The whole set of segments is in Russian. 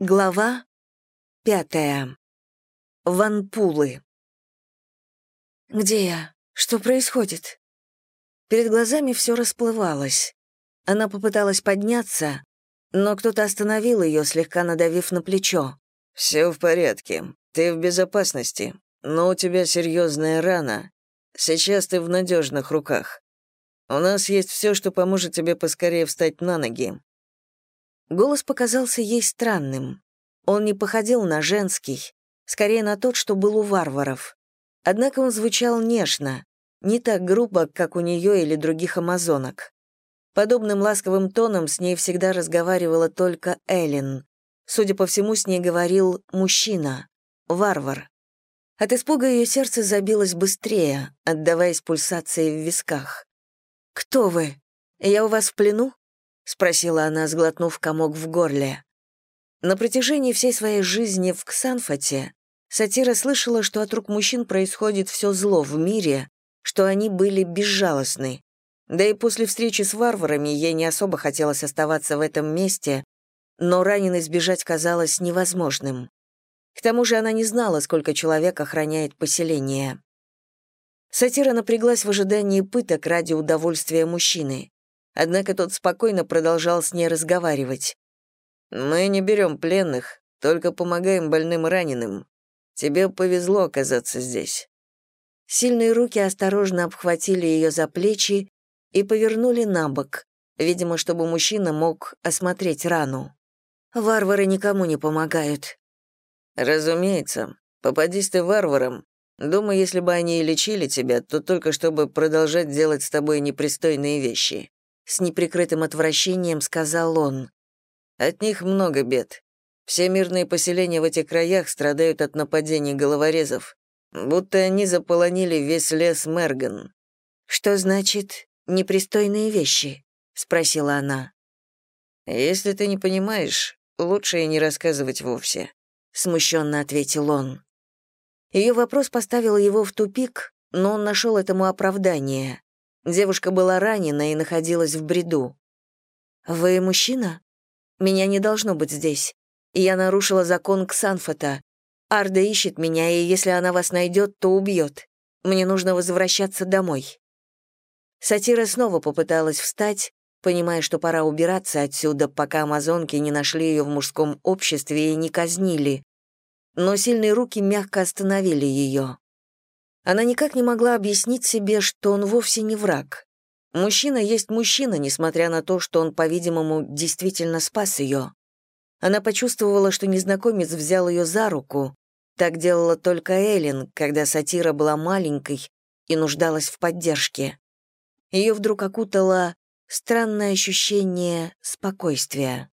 Глава пятая. Ванпулы. «Где я? Что происходит?» Перед глазами все расплывалось. Она попыталась подняться, но кто-то остановил ее, слегка надавив на плечо. «Все в порядке. Ты в безопасности. Но у тебя серьезная рана. Сейчас ты в надежных руках. У нас есть все, что поможет тебе поскорее встать на ноги. Голос показался ей странным. Он не походил на женский, скорее на тот, что был у варваров. Однако он звучал нежно, не так грубо, как у нее или других амазонок. Подобным ласковым тоном с ней всегда разговаривала только Эллен. Судя по всему, с ней говорил мужчина, варвар. От испуга ее сердце забилось быстрее, отдаваясь пульсации в висках. «Кто вы? Я у вас в плену?» — спросила она, сглотнув комок в горле. На протяжении всей своей жизни в Ксанфоте Сатира слышала, что от рук мужчин происходит все зло в мире, что они были безжалостны. Да и после встречи с варварами ей не особо хотелось оставаться в этом месте, но раненой сбежать казалось невозможным. К тому же она не знала, сколько человек охраняет поселение. Сатира напряглась в ожидании пыток ради удовольствия мужчины. Однако тот спокойно продолжал с ней разговаривать. «Мы не берем пленных, только помогаем больным и раненым. Тебе повезло оказаться здесь». Сильные руки осторожно обхватили ее за плечи и повернули на бок, видимо, чтобы мужчина мог осмотреть рану. «Варвары никому не помогают». «Разумеется. Попадись ты варварам. Думаю, если бы они и лечили тебя, то только чтобы продолжать делать с тобой непристойные вещи с неприкрытым отвращением сказал он. От них много бед. Все мирные поселения в этих краях страдают от нападений головорезов, будто они заполонили весь лес Мерган. Что значит непристойные вещи? спросила она. Если ты не понимаешь, лучше и не рассказывать вовсе, смущенно ответил он. Ее вопрос поставил его в тупик, но он нашел этому оправдание. Девушка была ранена и находилась в бреду. «Вы мужчина? Меня не должно быть здесь. Я нарушила закон Ксанфота. Арда ищет меня, и если она вас найдет, то убьет. Мне нужно возвращаться домой». Сатира снова попыталась встать, понимая, что пора убираться отсюда, пока амазонки не нашли ее в мужском обществе и не казнили. Но сильные руки мягко остановили ее. Она никак не могла объяснить себе, что он вовсе не враг. Мужчина есть мужчина, несмотря на то, что он, по-видимому, действительно спас ее. Она почувствовала, что незнакомец взял ее за руку. Так делала только Эллен, когда сатира была маленькой и нуждалась в поддержке. Ее вдруг окутало странное ощущение спокойствия.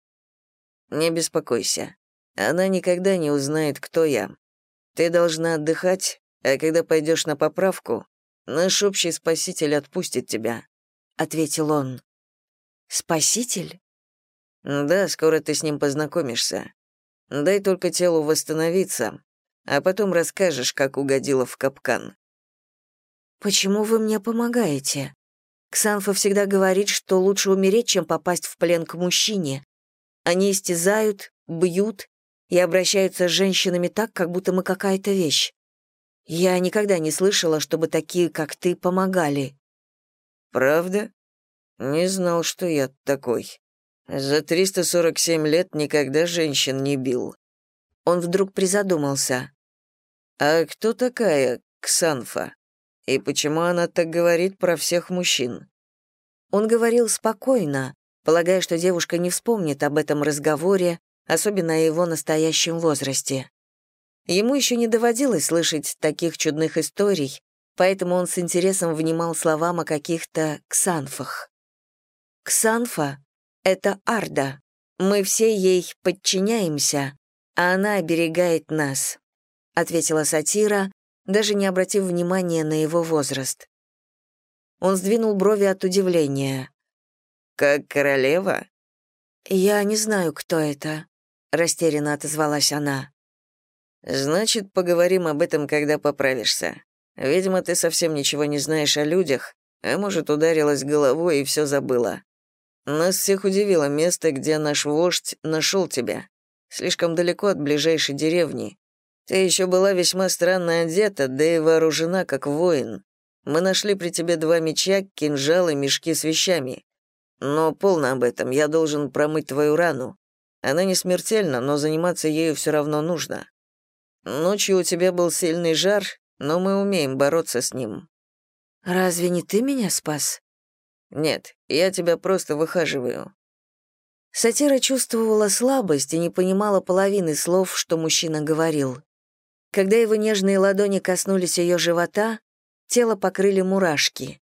«Не беспокойся. Она никогда не узнает, кто я. Ты должна отдыхать, а когда пойдешь на поправку, наш общий спаситель отпустит тебя», — ответил он. «Спаситель?» «Да, скоро ты с ним познакомишься. Дай только телу восстановиться, а потом расскажешь, как угодила в капкан». «Почему вы мне помогаете? Ксанфа всегда говорит, что лучше умереть, чем попасть в плен к мужчине. Они истязают, бьют и обращаются с женщинами так, как будто мы какая-то вещь. Я никогда не слышала, чтобы такие, как ты, помогали. Правда? Не знал, что я такой. За 347 лет никогда женщин не бил. Он вдруг призадумался. А кто такая Ксанфа? И почему она так говорит про всех мужчин? Он говорил спокойно, полагая, что девушка не вспомнит об этом разговоре, особенно о его настоящем возрасте. Ему еще не доводилось слышать таких чудных историй, поэтому он с интересом внимал словам о каких-то ксанфах. Ксанфа — это Арда. Мы все ей подчиняемся, а она оберегает нас, — ответила сатира, даже не обратив внимания на его возраст. Он сдвинул брови от удивления. «Как королева?» «Я не знаю, кто это», — растерянно отозвалась она. Значит, поговорим об этом, когда поправишься. Видимо, ты совсем ничего не знаешь о людях, а может, ударилась головой и все забыла. Нас всех удивило место, где наш вождь нашел тебя. слишком далеко от ближайшей деревни. Ты еще была весьма странно одета, да и вооружена как воин. Мы нашли при тебе два меча, кинжал и мешки с вещами. Но полно об этом, я должен промыть твою рану. Она не смертельна, но заниматься ею все равно нужно. Ночью у тебя был сильный жар, но мы умеем бороться с ним». «Разве не ты меня спас?» «Нет, я тебя просто выхаживаю». Сатира чувствовала слабость и не понимала половины слов, что мужчина говорил. Когда его нежные ладони коснулись ее живота, тело покрыли мурашки.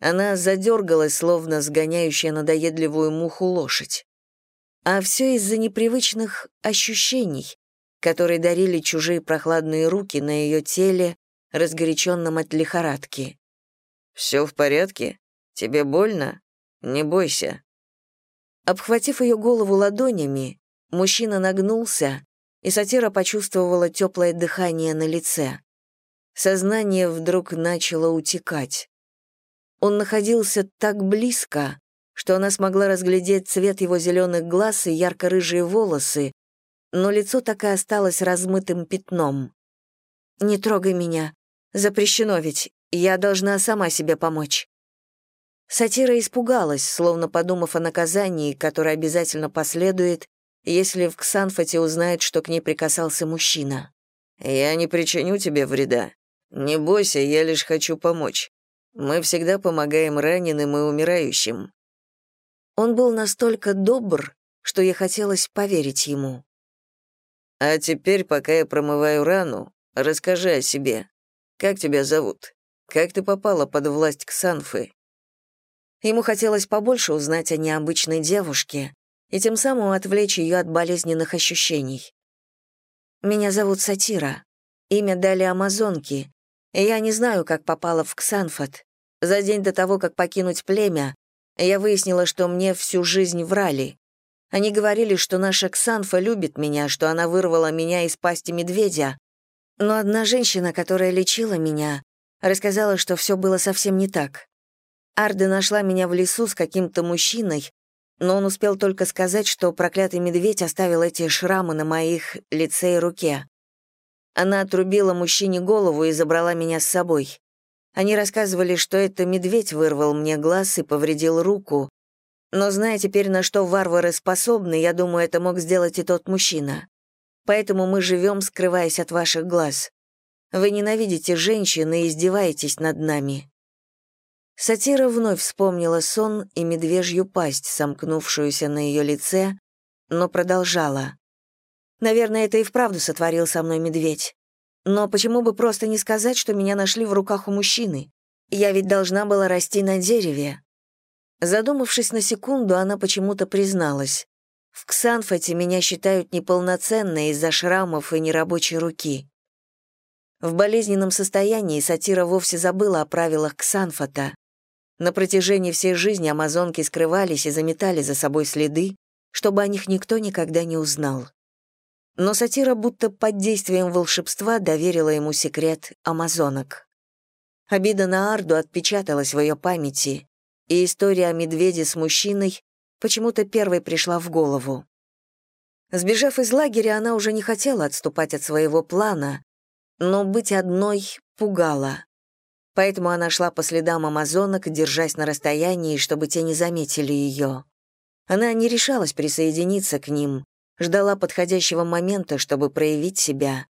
Она задергалась, словно сгоняющая надоедливую муху лошадь. А все из-за непривычных ощущений, которые дарили чужие прохладные руки на ее теле, разгоряченном от лихорадки. «Все в порядке? Тебе больно? Не бойся». Обхватив ее голову ладонями, мужчина нагнулся, и сатира почувствовала теплое дыхание на лице. Сознание вдруг начало утекать. Он находился так близко, что она смогла разглядеть цвет его зеленых глаз и ярко-рыжие волосы, но лицо так и осталось размытым пятном. «Не трогай меня. Запрещено ведь. Я должна сама себе помочь». Сатира испугалась, словно подумав о наказании, которое обязательно последует, если в Ксанфоте узнает, что к ней прикасался мужчина. «Я не причиню тебе вреда. Не бойся, я лишь хочу помочь. Мы всегда помогаем раненым и умирающим». Он был настолько добр, что ей хотелось поверить ему. А теперь, пока я промываю рану, расскажи о себе. Как тебя зовут? Как ты попала под власть Ксанфы?» Ему хотелось побольше узнать о необычной девушке и тем самым отвлечь ее от болезненных ощущений. «Меня зовут Сатира. Имя дали амазонки. Я не знаю, как попала в Ксанфот. За день до того, как покинуть племя, я выяснила, что мне всю жизнь врали. Они говорили, что наша Ксанфа любит меня, что она вырвала меня из пасти медведя. Но одна женщина, которая лечила меня, рассказала, что все было совсем не так. Арда нашла меня в лесу с каким-то мужчиной, но он успел только сказать, что проклятый медведь оставил эти шрамы на моих лице и руке. Она отрубила мужчине голову и забрала меня с собой. Они рассказывали, что это медведь вырвал мне глаз и повредил руку, но зная теперь, на что варвары способны, я думаю, это мог сделать и тот мужчина. Поэтому мы живем, скрываясь от ваших глаз. Вы ненавидите женщин и издеваетесь над нами». Сатира вновь вспомнила сон и медвежью пасть, сомкнувшуюся на ее лице, но продолжала. «Наверное, это и вправду сотворил со мной медведь. Но почему бы просто не сказать, что меня нашли в руках у мужчины? Я ведь должна была расти на дереве, Задумавшись на секунду, она почему-то призналась. В Ксанфоте меня считают неполноценной из-за шрамов и нерабочей руки. В болезненном состоянии сатира вовсе забыла о правилах Ксанфота. На протяжении всей жизни амазонки скрывались и заметали за собой следы, чтобы о них никто никогда не узнал. Но сатира будто под действием волшебства доверила ему секрет амазонок. Обида на Арду отпечаталась в ее памяти, и история о медведе с мужчиной почему-то первой пришла в голову. Сбежав из лагеря, она уже не хотела отступать от своего плана, но быть одной пугала. Поэтому она шла по следам амазонок, держась на расстоянии, чтобы те не заметили ее. Она не решалась присоединиться к ним, ждала подходящего момента, чтобы проявить себя.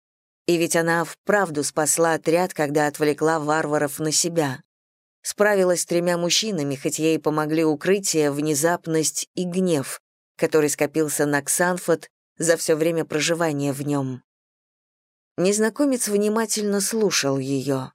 И ведь она вправду спасла отряд, когда отвлекла варваров на себя справилась с тремя мужчинами, хоть ей помогли укрытие, внезапность и гнев, который скопился на Ксанфот за все время проживания в нем. Незнакомец внимательно слушал ее.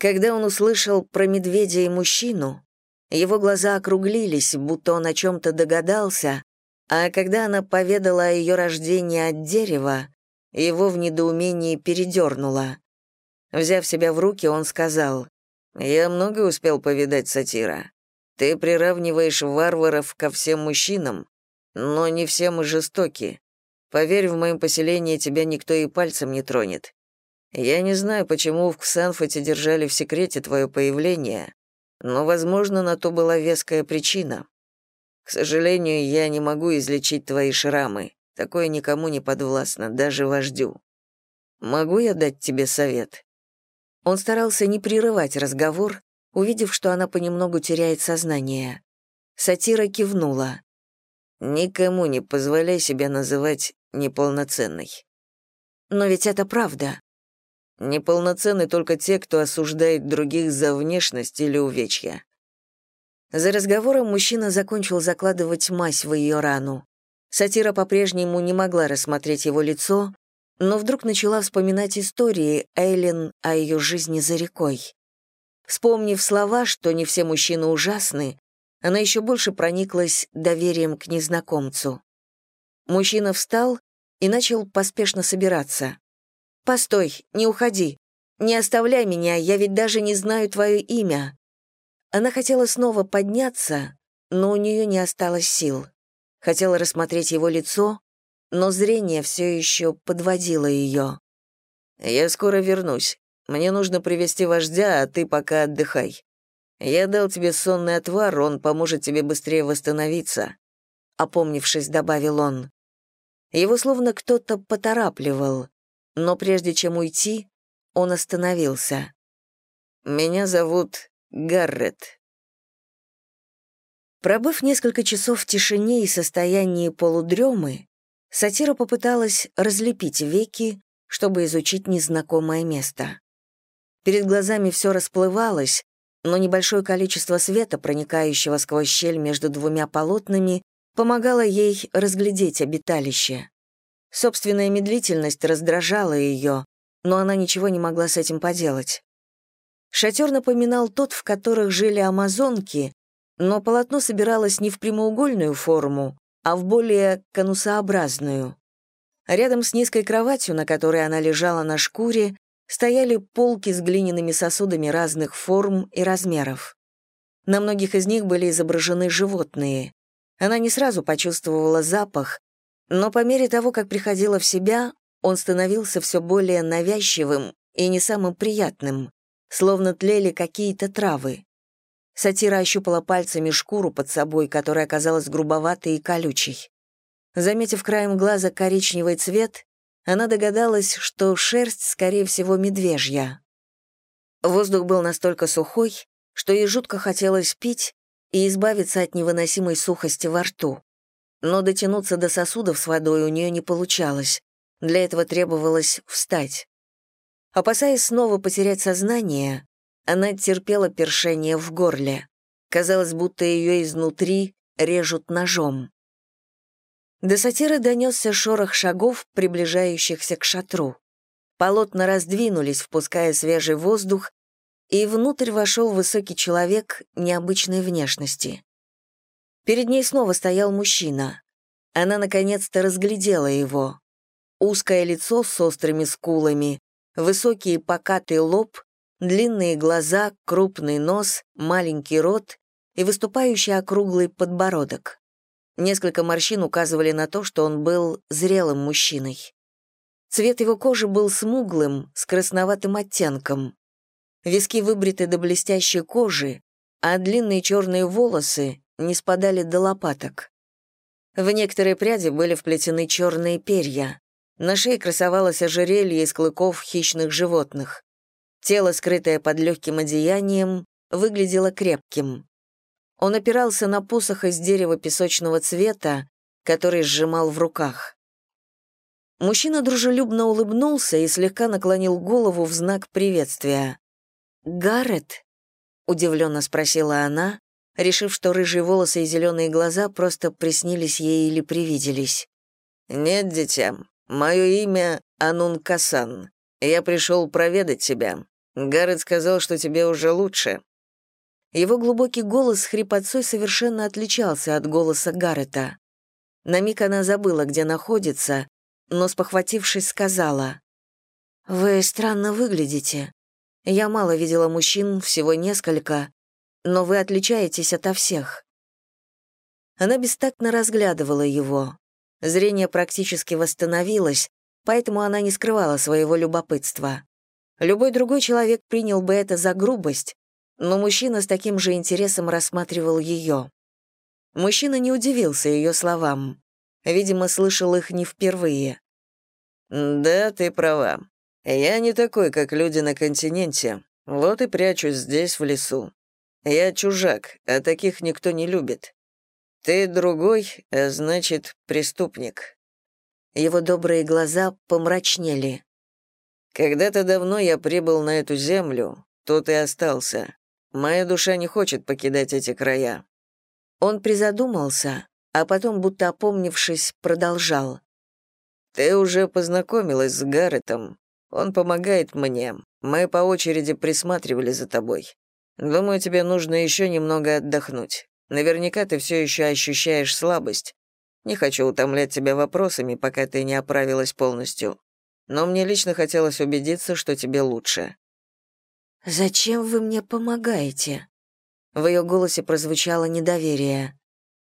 Когда он услышал про медведя и мужчину, его глаза округлились, будто он о чем-то догадался, а когда она поведала о ее рождении от дерева, его в недоумении передернуло. Взяв себя в руки, он сказал, «Я много успел повидать сатира. Ты приравниваешь варваров ко всем мужчинам, но не все мы жестоки. Поверь, в моем поселении тебя никто и пальцем не тронет. Я не знаю, почему в Ксанфоте держали в секрете твое появление, но, возможно, на то была веская причина. К сожалению, я не могу излечить твои шрамы. Такое никому не подвластно, даже вождю. Могу я дать тебе совет?» Он старался не прерывать разговор, увидев, что она понемногу теряет сознание. Сатира кивнула. «Никому не позволяй себя называть неполноценной». «Но ведь это правда». «Неполноценны только те, кто осуждает других за внешность или увечья». За разговором мужчина закончил закладывать мазь в ее рану. Сатира по-прежнему не могла рассмотреть его лицо, но вдруг начала вспоминать истории Эйлин о ее жизни за рекой. Вспомнив слова, что не все мужчины ужасны, она еще больше прониклась доверием к незнакомцу. Мужчина встал и начал поспешно собираться. «Постой, не уходи. Не оставляй меня, я ведь даже не знаю твое имя». Она хотела снова подняться, но у нее не осталось сил. Хотела рассмотреть его лицо, но зрение все еще подводило ее. «Я скоро вернусь. Мне нужно привести вождя, а ты пока отдыхай. Я дал тебе сонный отвар, он поможет тебе быстрее восстановиться», — опомнившись, добавил он. Его словно кто-то поторапливал, но прежде чем уйти, он остановился. «Меня зовут Гаррет». Пробыв несколько часов в тишине и состоянии полудремы, Сатира попыталась разлепить веки, чтобы изучить незнакомое место. Перед глазами все расплывалось, но небольшое количество света, проникающего сквозь щель между двумя полотнами, помогало ей разглядеть обиталище. Собственная медлительность раздражала ее, но она ничего не могла с этим поделать. Шатер напоминал тот, в которых жили амазонки, но полотно собиралось не в прямоугольную форму, а в более конусообразную. Рядом с низкой кроватью, на которой она лежала на шкуре, стояли полки с глиняными сосудами разных форм и размеров. На многих из них были изображены животные. Она не сразу почувствовала запах, но по мере того, как приходила в себя, он становился все более навязчивым и не самым приятным, словно тлели какие-то травы. Сатира ощупала пальцами шкуру под собой, которая оказалась грубоватой и колючей. Заметив краем глаза коричневый цвет, она догадалась, что шерсть, скорее всего, медвежья. Воздух был настолько сухой, что ей жутко хотелось пить и избавиться от невыносимой сухости во рту. Но дотянуться до сосудов с водой у нее не получалось. Для этого требовалось встать. Опасаясь снова потерять сознание, она терпела першение в горле. Казалось, будто ее изнутри режут ножом. До сатиры донесся шорох шагов, приближающихся к шатру. Полотна раздвинулись, впуская свежий воздух, и внутрь вошел высокий человек необычной внешности. Перед ней снова стоял мужчина. Она наконец-то разглядела его. Узкое лицо с острыми скулами, высокий покатый лоб, длинные глаза, крупный нос, маленький рот и выступающий округлый подбородок. Несколько морщин указывали на то, что он был зрелым мужчиной. Цвет его кожи был смуглым, с красноватым оттенком. Виски выбриты до блестящей кожи, а длинные черные волосы не спадали до лопаток. В некоторые пряди были вплетены черные перья. На шее красовалось ожерелье из клыков хищных животных. Тело, скрытое под легким одеянием, выглядело крепким. Он опирался на посох из дерева песочного цвета, который сжимал в руках. Мужчина дружелюбно улыбнулся и слегка наклонил голову в знак приветствия. «Гаррет?» — удивленно спросила она, решив, что рыжие волосы и зеленые глаза просто приснились ей или привиделись. «Нет, дитя, мое имя Анун Касан. Я пришел проведать тебя. Гаррет сказал, что тебе уже лучше». Его глубокий голос с хрипотцой совершенно отличался от голоса Гаррета. На миг она забыла, где находится, но, спохватившись, сказала, «Вы странно выглядите. Я мало видела мужчин, всего несколько, но вы отличаетесь ото всех». Она бестактно разглядывала его. Зрение практически восстановилось, поэтому она не скрывала своего любопытства. Любой другой человек принял бы это за грубость, но мужчина с таким же интересом рассматривал ее. Мужчина не удивился ее словам. Видимо, слышал их не впервые. «Да, ты права. Я не такой, как люди на континенте. Вот и прячусь здесь, в лесу. Я чужак, а таких никто не любит. Ты другой, а значит, преступник». Его добрые глаза помрачнели. «Когда-то давно я прибыл на эту землю, тут и остался. Моя душа не хочет покидать эти края». Он призадумался, а потом, будто опомнившись, продолжал. «Ты уже познакомилась с Гарретом. Он помогает мне. Мы по очереди присматривали за тобой. Думаю, тебе нужно еще немного отдохнуть. Наверняка ты все еще ощущаешь слабость. Не хочу утомлять тебя вопросами, пока ты не оправилась полностью. Но мне лично хотелось убедиться, что тебе лучше». «Зачем вы мне помогаете?» В ее голосе прозвучало недоверие.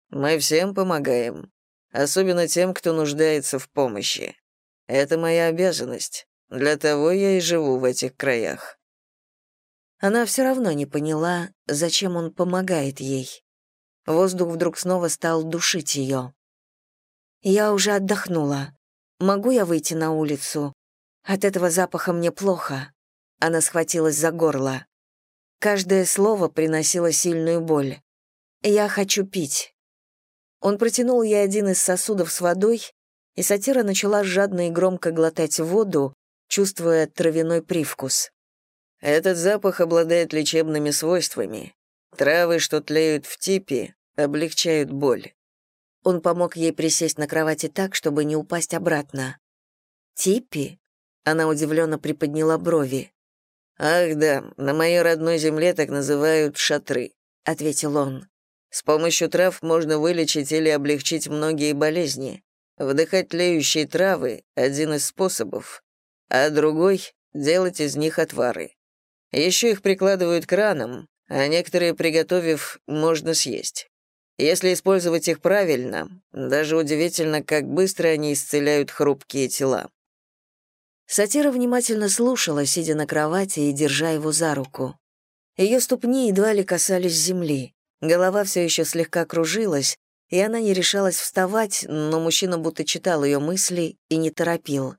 «Мы всем помогаем, особенно тем, кто нуждается в помощи. Это моя обязанность. Для того я и живу в этих краях». Она все равно не поняла, зачем он помогает ей. Воздух вдруг снова стал душить ее. «Я уже отдохнула. Могу я выйти на улицу? От этого запаха мне плохо». Она схватилась за горло. Каждое слово приносило сильную боль. «Я хочу пить». Он протянул ей один из сосудов с водой, и сатира начала жадно и громко глотать воду, чувствуя травяной привкус. «Этот запах обладает лечебными свойствами. Травы, что тлеют в типе, облегчают боль». Он помог ей присесть на кровати так, чтобы не упасть обратно. «Типи?» Она удивленно приподняла брови. «Ах да, на моей родной земле так называют шатры», — ответил он. «С помощью трав можно вылечить или облегчить многие болезни. Вдыхать тлеющие травы — один из способов, а другой — делать из них отвары. Еще их прикладывают к ранам, а некоторые, приготовив, можно съесть. Если использовать их правильно, даже удивительно, как быстро они исцеляют хрупкие тела. Сатира внимательно слушала, сидя на кровати и держа его за руку. Ее ступни едва ли касались земли. Голова все еще слегка кружилась, и она не решалась вставать, но мужчина будто читал ее мысли и не торопил.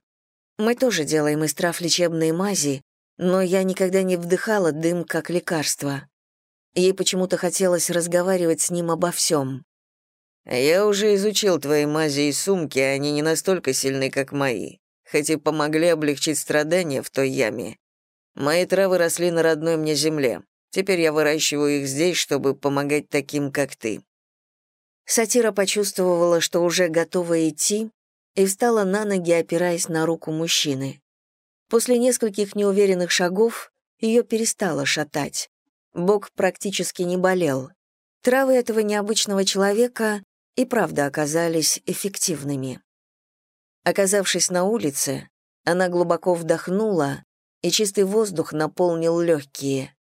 «Мы тоже делаем из трав лечебные мази, но я никогда не вдыхала дым как лекарство». Ей почему-то хотелось разговаривать с ним обо всем. «Я уже изучил твои мази и сумки, они не настолько сильны, как мои хоть и помогли облегчить страдания в той яме. Мои травы росли на родной мне земле. Теперь я выращиваю их здесь, чтобы помогать таким, как ты». Сатира почувствовала, что уже готова идти, и встала на ноги, опираясь на руку мужчины. После нескольких неуверенных шагов ее перестало шатать. Бок практически не болел. Травы этого необычного человека и правда оказались эффективными. Оказавшись на улице, она глубоко вдохнула, и чистый воздух наполнил легкие.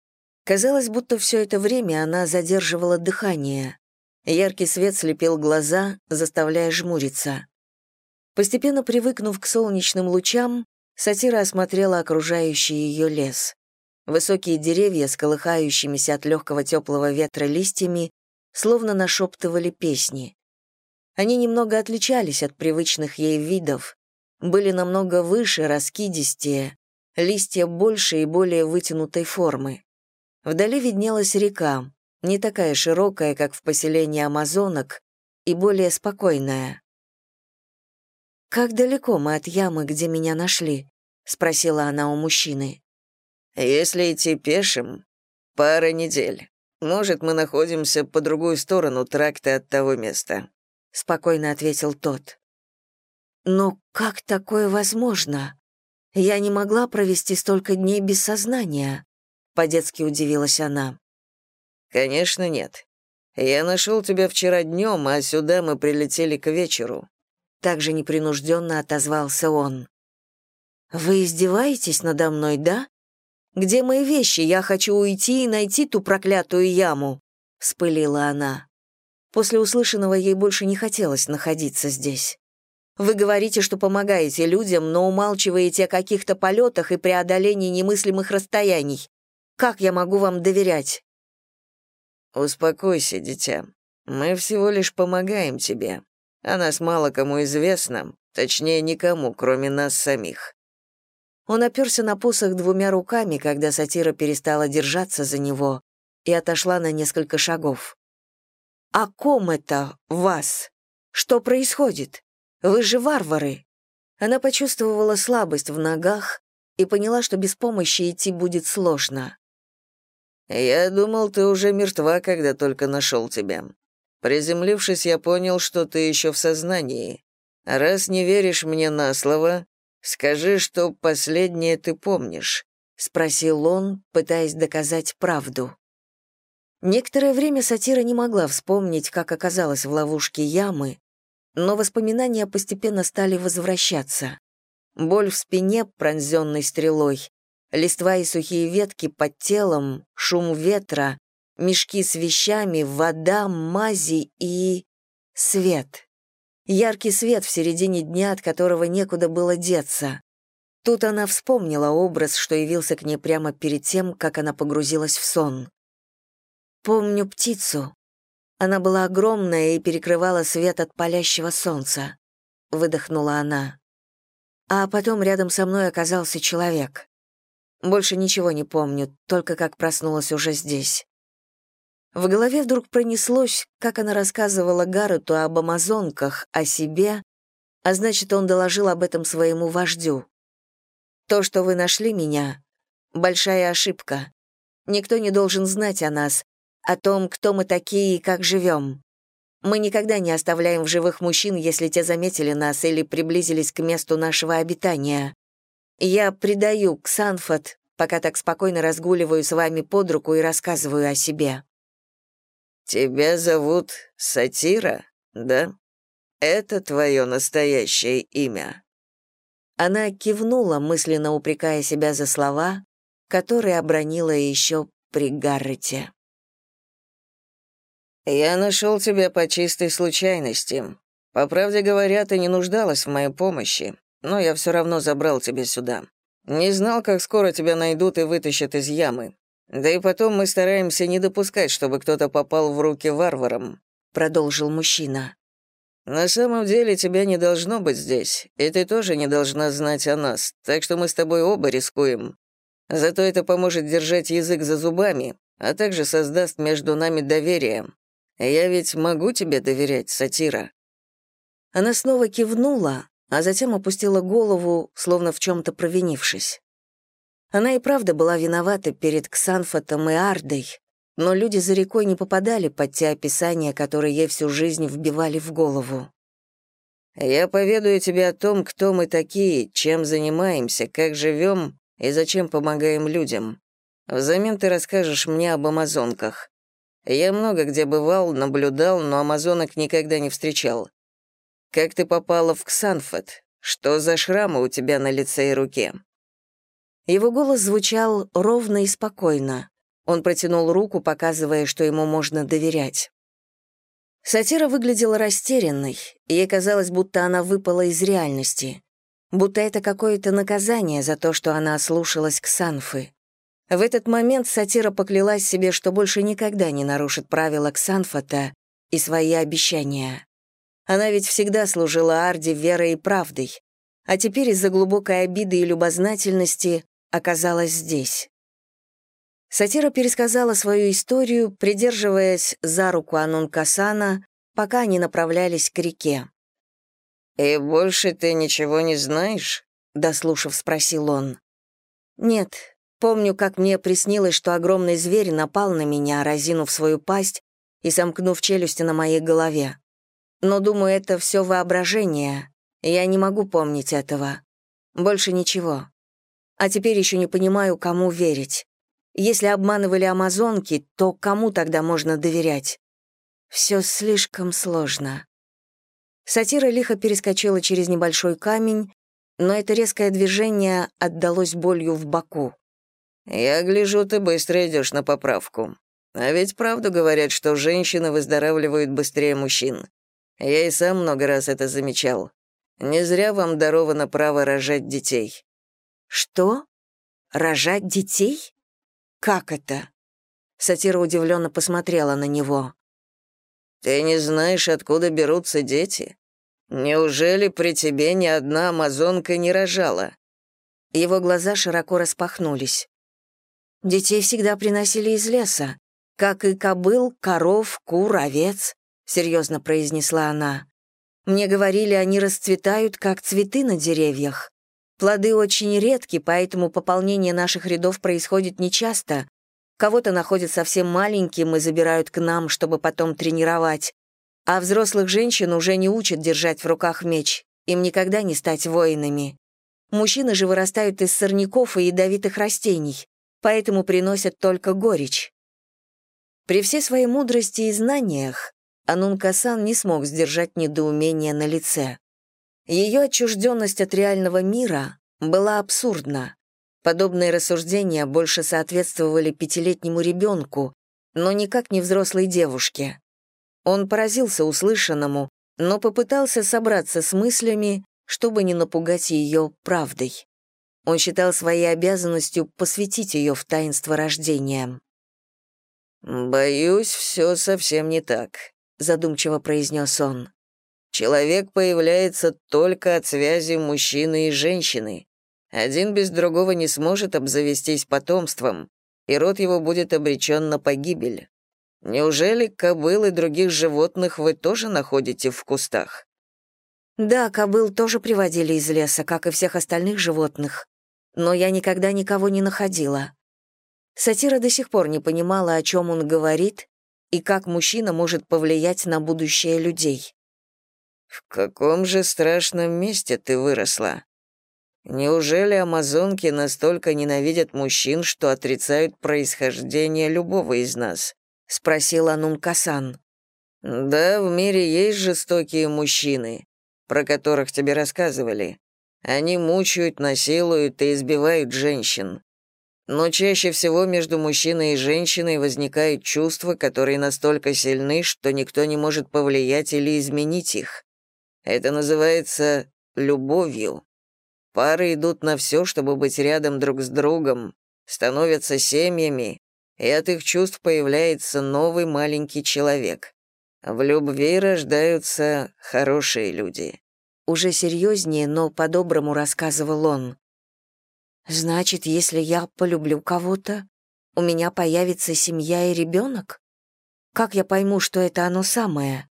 Казалось, будто все это время она задерживала дыхание. Яркий свет слепил глаза, заставляя жмуриться. Постепенно привыкнув к солнечным лучам, сатира осмотрела окружающий ее лес. Высокие деревья с колыхающимися от легкого теплого ветра листьями словно нашептывали песни. Они немного отличались от привычных ей видов, были намного выше, раскидистее, листья больше и более вытянутой формы. Вдали виднелась река, не такая широкая, как в поселении амазонок, и более спокойная. «Как далеко мы от ямы, где меня нашли?» — спросила она у мужчины. «Если идти пешим, пара недель. Может, мы находимся по другую сторону тракта от того места. — спокойно ответил тот. «Но как такое возможно? Я не могла провести столько дней без сознания», — по-детски удивилась она. «Конечно нет. Я нашел тебя вчера днем, а сюда мы прилетели к вечеру». Также непринужденно отозвался он. «Вы издеваетесь надо мной, да? Где мои вещи? Я хочу уйти и найти ту проклятую яму», — вспылила она. После услышанного ей больше не хотелось находиться здесь. Вы говорите, что помогаете людям, но умалчиваете о каких-то полетах и преодолении немыслимых расстояний. Как я могу вам доверять?» «Успокойся, дитя. Мы всего лишь помогаем тебе. О нас мало кому известно, точнее, никому, кроме нас самих». Он оперся на посох двумя руками, когда сатира перестала держаться за него и отошла на несколько шагов. «О ком это вас? Что происходит? Вы же варвары!» Она почувствовала слабость в ногах и поняла, что без помощи идти будет сложно. «Я думал, ты уже мертва, когда только нашел тебя. Приземлившись, я понял, что ты еще в сознании. Раз не веришь мне на слово, скажи, что последнее ты помнишь», — спросил он, пытаясь доказать правду. Некоторое время сатира не могла вспомнить, как оказалась в ловушке ямы, но воспоминания постепенно стали возвращаться. Боль в спине, пронзенной стрелой, листва и сухие ветки под телом, шум ветра, мешки с вещами, вода, мази и... свет. Яркий свет в середине дня, от которого некуда было деться. Тут она вспомнила образ, что явился к ней прямо перед тем, как она погрузилась в сон. «Помню птицу. Она была огромная и перекрывала свет от палящего солнца. Выдохнула она. А потом рядом со мной оказался человек. Больше ничего не помню, только как проснулась уже здесь. В голове вдруг пронеслось, как она рассказывала Гаррету об амазонках, о себе, а значит, он доложил об этом своему вождю. То, что вы нашли меня, — большая ошибка. Никто не должен знать о нас, о том, кто мы такие и как живем. Мы никогда не оставляем в живых мужчин, если те заметили нас или приблизились к месту нашего обитания. Я предаю Ксанфот, пока так спокойно разгуливаю с вами под руку и рассказываю о себе. Тебя зовут Сатира, да? Это твое настоящее имя. Она кивнула, мысленно упрекая себя за слова, которые обронила еще при Гаррете. «Я нашел тебя по чистой случайности. По правде говоря, ты не нуждалась в моей помощи, но я все равно забрал тебя сюда. Не знал, как скоро тебя найдут и вытащат из ямы. Да и потом мы стараемся не допускать, чтобы кто-то попал в руки варварам», — продолжил мужчина. «На самом деле тебя не должно быть здесь, и ты тоже не должна знать о нас, так что мы с тобой оба рискуем. Зато это поможет держать язык за зубами, а также создаст между нами доверие. Я ведь могу тебе доверять, сатира». Она снова кивнула, а затем опустила голову, словно в чем-то провинившись. Она и правда была виновата перед Ксанфотом и Ардой, но люди за рекой не попадали под те описания, которые ей всю жизнь вбивали в голову. «Я поведаю тебе о том, кто мы такие, чем занимаемся, как живем и зачем помогаем людям. Взамен ты расскажешь мне об амазонках. Я много где бывал, наблюдал, но амазонок никогда не встречал. Как ты попала в Ксанфот? Что за шрамы у тебя на лице и руке?» Его голос звучал ровно и спокойно. Он протянул руку, показывая, что ему можно доверять. Сатира выглядела растерянной, и ей казалось, будто она выпала из реальности, будто это какое-то наказание за то, что она ослушалась Ксанфы. В этот момент сатира поклялась себе, что больше никогда не нарушит правила Ксанфата и свои обещания. Она ведь всегда служила Арде верой и правдой, а теперь из-за глубокой обиды и любознательности оказалась здесь. Сатира пересказала свою историю, придерживаясь за руку Анун Касана, пока они направлялись к реке. «И больше ты ничего не знаешь?» — дослушав, спросил он. «Нет, Помню, как мне приснилось, что огромный зверь напал на меня, разинув свою пасть и сомкнув челюсти на моей голове. Но, думаю, это все воображение. Я не могу помнить этого. Больше ничего. А теперь еще не понимаю, кому верить. Если обманывали амазонки, то кому тогда можно доверять? Все слишком сложно. Сатира лихо перескочила через небольшой камень, но это резкое движение отдалось болью в боку. «Я гляжу, ты быстро идешь на поправку. А ведь правду говорят, что женщины выздоравливают быстрее мужчин. Я и сам много раз это замечал. Не зря вам даровано право рожать детей». «Что? Рожать детей? Как это?» Сатира удивленно посмотрела на него. «Ты не знаешь, откуда берутся дети? Неужели при тебе ни одна амазонка не рожала?» Его глаза широко распахнулись. «Детей всегда приносили из леса, как и кобыл, коров, кур, овец», — серьезно произнесла она. «Мне говорили, они расцветают, как цветы на деревьях. Плоды очень редки, поэтому пополнение наших рядов происходит нечасто. Кого-то находят совсем маленьким и забирают к нам, чтобы потом тренировать. А взрослых женщин уже не учат держать в руках меч, им никогда не стать воинами. Мужчины же вырастают из сорняков и ядовитых растений, поэтому приносят только горечь. При всей своей мудрости и знаниях Анун-Касан не смог сдержать недоумение на лице. Ее отчужденность от реального мира была абсурдна. Подобные рассуждения больше соответствовали пятилетнему ребенку, но никак не взрослой девушке. Он поразился услышанному, но попытался собраться с мыслями, чтобы не напугать ее правдой. Он считал своей обязанностью посвятить ее в таинство рождения. «Боюсь, все совсем не так», — задумчиво произнес он. «Человек появляется только от связи мужчины и женщины. Один без другого не сможет обзавестись потомством, и род его будет обречен на погибель. Неужели кобыл и других животных вы тоже находите в кустах? Да, кобыл тоже приводили из леса, как и всех остальных животных. Но я никогда никого не находила. Сатира до сих пор не понимала, о чем он говорит и как мужчина может повлиять на будущее людей. «В каком же страшном месте ты выросла? Неужели амазонки настолько ненавидят мужчин, что отрицают происхождение любого из нас?» — спросил Анун-Касан. «Да, в мире есть жестокие мужчины, про которых тебе рассказывали. Они мучают, насилуют и избивают женщин. Но чаще всего между мужчиной и женщиной возникают чувства, которые настолько сильны, что никто не может повлиять или изменить их. Это называется любовью. Пары идут на все, чтобы быть рядом друг с другом, становятся семьями, и от их чувств появляется новый маленький человек. В любви рождаются хорошие люди. Уже серьезнее, но по-доброму рассказывал он. Значит, если я полюблю кого-то, у меня появится семья и ребенок? Как я пойму, что это оно самое?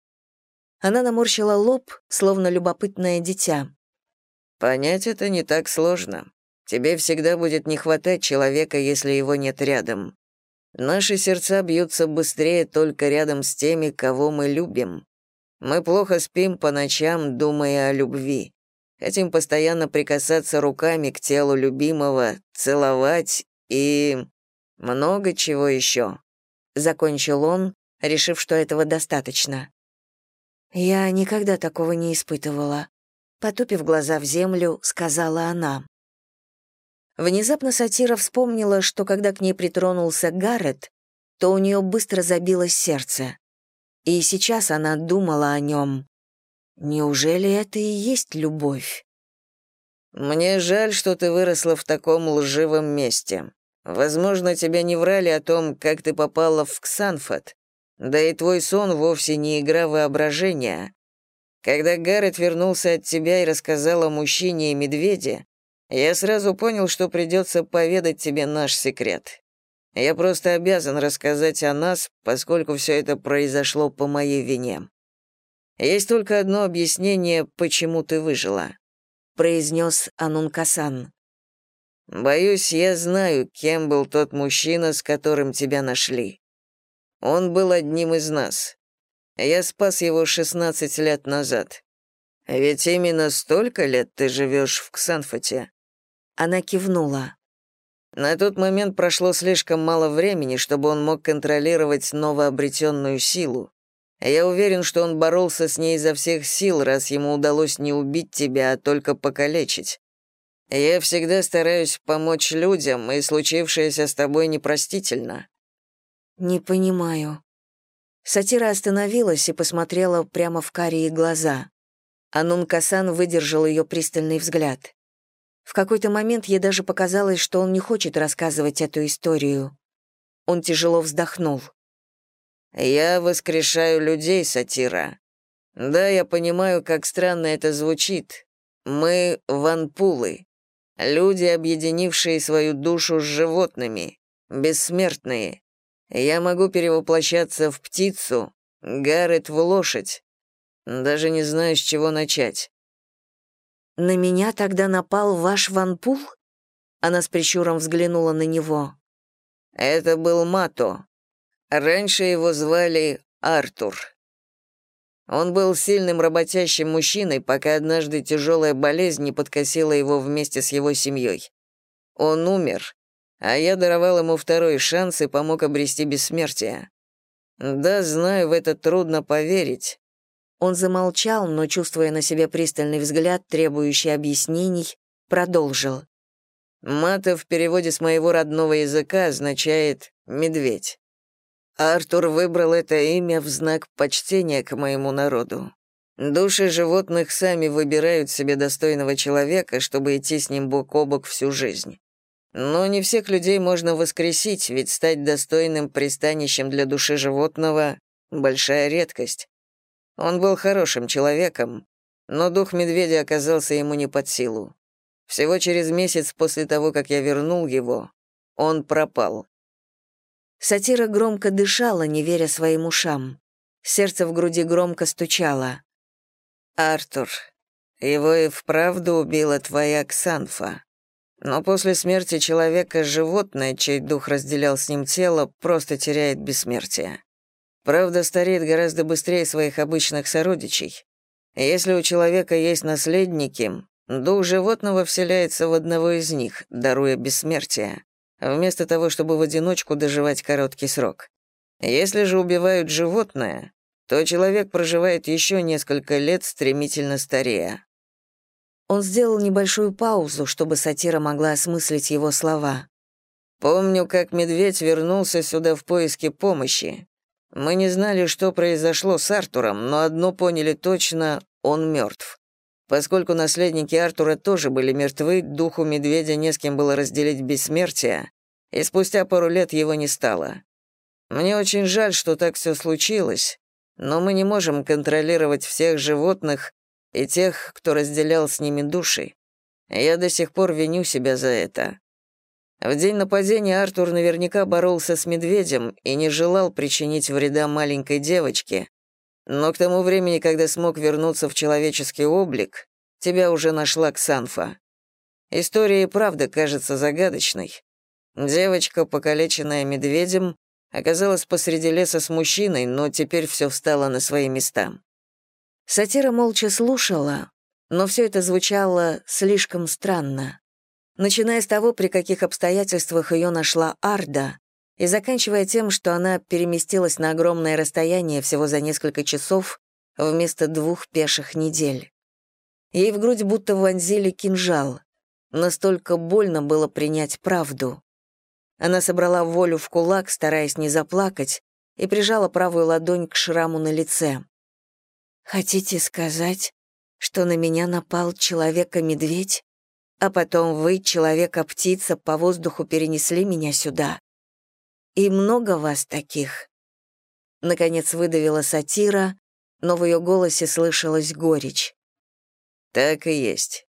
Она наморщила лоб, словно любопытное дитя. Понять это не так сложно. Тебе всегда будет не хватать человека, если его нет рядом. Наши сердца бьются быстрее только рядом с теми, кого мы любим. Мы плохо спим по ночам, думая о любви. Хотим постоянно прикасаться руками к телу любимого, целовать и... много чего еще. Закончил он, решив, что этого достаточно. «Я никогда такого не испытывала», — потупив глаза в землю, сказала она. Внезапно сатира вспомнила, что когда к ней притронулся Гаррет, то у нее быстро забилось сердце. И сейчас она думала о нем. Неужели это и есть любовь? «Мне жаль, что ты выросла в таком лживом месте. Возможно, тебя не врали о том, как ты попала в Ксанфот. Да и твой сон вовсе не игра воображения. Когда Гаррет вернулся от тебя и рассказал о мужчине и медведе, я сразу понял, что придется поведать тебе наш секрет. Я просто обязан рассказать о нас, поскольку все это произошло по моей вине. Есть только одно объяснение, почему ты выжила», — произнес Анункасан. «Боюсь, я знаю, кем был тот мужчина, с которым тебя нашли. Он был одним из нас. Я спас его 16 лет назад. Ведь именно столько лет ты живешь в Ксанфоте. Она кивнула. На тот момент прошло слишком мало времени, чтобы он мог контролировать новообретенную силу. Я уверен, что он боролся с ней изо всех сил, раз ему удалось не убить тебя, а только покалечить. Я всегда стараюсь помочь людям, и случившееся с тобой непростительно». «Не понимаю». Сатира остановилась и посмотрела прямо в карие глаза. Анун Касан выдержал ее пристальный взгляд. В какой-то момент ей даже показалось, что он не хочет рассказывать эту историю. Он тяжело вздохнул. «Я воскрешаю людей, сатира. Да, я понимаю, как странно это звучит. Мы ванпулы. Люди, объединившие свою душу с животными. Бессмертные. Я могу перевоплощаться в птицу, Гаррет в лошадь. Даже не знаю, с чего начать. «На меня тогда напал ваш ванпул?» Она с прищуром взглянула на него. «Это был Мато. Раньше его звали Артур. Он был сильным работящим мужчиной, пока однажды тяжелая болезнь не подкосила его вместе с его семьей. Он умер, а я даровал ему второй шанс и помог обрести бессмертие. Да, знаю, в это трудно поверить». Он замолчал, но, чувствуя на себе пристальный взгляд, требующий объяснений, продолжил. «Мата в переводе с моего родного языка означает «медведь». Артур выбрал это имя в знак почтения к моему народу. Души животных сами выбирают себе достойного человека, чтобы идти с ним бок о бок всю жизнь. Но не всех людей можно воскресить, ведь стать достойным пристанищем для души животного — большая редкость. Он был хорошим человеком, но дух медведя оказался ему не под силу. Всего через месяц после того, как я вернул его, он пропал. Сатира громко дышала, не веря своим ушам. Сердце в груди громко стучало. «Артур, его и вправду убила твоя Ксанфа. Но после смерти человека животное, чей дух разделял с ним тело, просто теряет бессмертие. Правда, стареет гораздо быстрее своих обычных сородичей. Если у человека есть наследники, дух животного вселяется в одного из них, даруя бессмертие вместо того, чтобы в одиночку доживать короткий срок. Если же убивают животное, то человек проживает еще несколько лет, стремительно старея. Он сделал небольшую паузу, чтобы сатира могла осмыслить его слова. «Помню, как медведь вернулся сюда в поиске помощи. Мы не знали, что произошло с Артуром, но одно поняли точно — он мертв. Поскольку наследники Артура тоже были мертвы, духу медведя не с кем было разделить бессмертие, и спустя пару лет его не стало. Мне очень жаль, что так все случилось, но мы не можем контролировать всех животных и тех, кто разделял с ними души. Я до сих пор виню себя за это. В день нападения Артур наверняка боролся с медведем и не желал причинить вреда маленькой девочке, но к тому времени, когда смог вернуться в человеческий облик, тебя уже нашла Ксанфа. История и правда кажется загадочной. Девочка, покалеченная медведем, оказалась посреди леса с мужчиной, но теперь все встало на свои места. Сатира молча слушала, но все это звучало слишком странно. Начиная с того, при каких обстоятельствах ее нашла Арда, и заканчивая тем, что она переместилась на огромное расстояние всего за несколько часов вместо двух пеших недель. Ей в грудь будто вонзили кинжал. Настолько больно было принять правду. Она собрала волю в кулак, стараясь не заплакать, и прижала правую ладонь к шраму на лице. «Хотите сказать, что на меня напал человека-медведь, а потом вы, человека-птица, по воздуху перенесли меня сюда?» «И много вас таких?» Наконец выдавила сатира, но в ее голосе слышалась горечь. «Так и есть.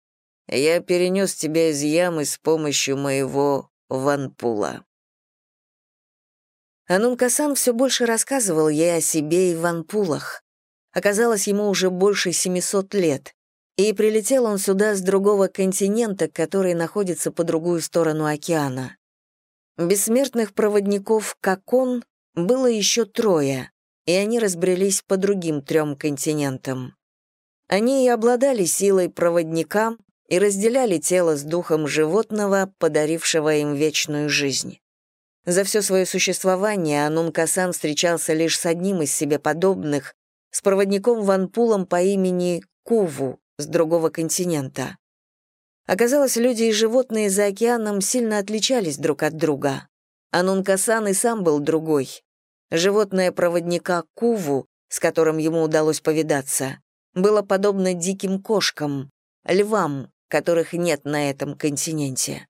Я перенес тебя из ямы с помощью моего ванпула». Анункасан все больше рассказывал ей о себе и ванпулах. Оказалось, ему уже больше 700 лет, и прилетел он сюда с другого континента, который находится по другую сторону океана. Бессмертных проводников, как он, было еще трое, и они разбрелись по другим трем континентам. Они и обладали силой проводника и разделяли тело с духом животного, подарившего им вечную жизнь. За все свое существование Анун Касан встречался лишь с одним из себе подобных, с проводником Ванпулом по имени Куву с другого континента. Оказалось, люди и животные за океаном сильно отличались друг от друга. Анункасан и сам был другой. Животное проводника Куву, с которым ему удалось повидаться, было подобно диким кошкам, львам, которых нет на этом континенте.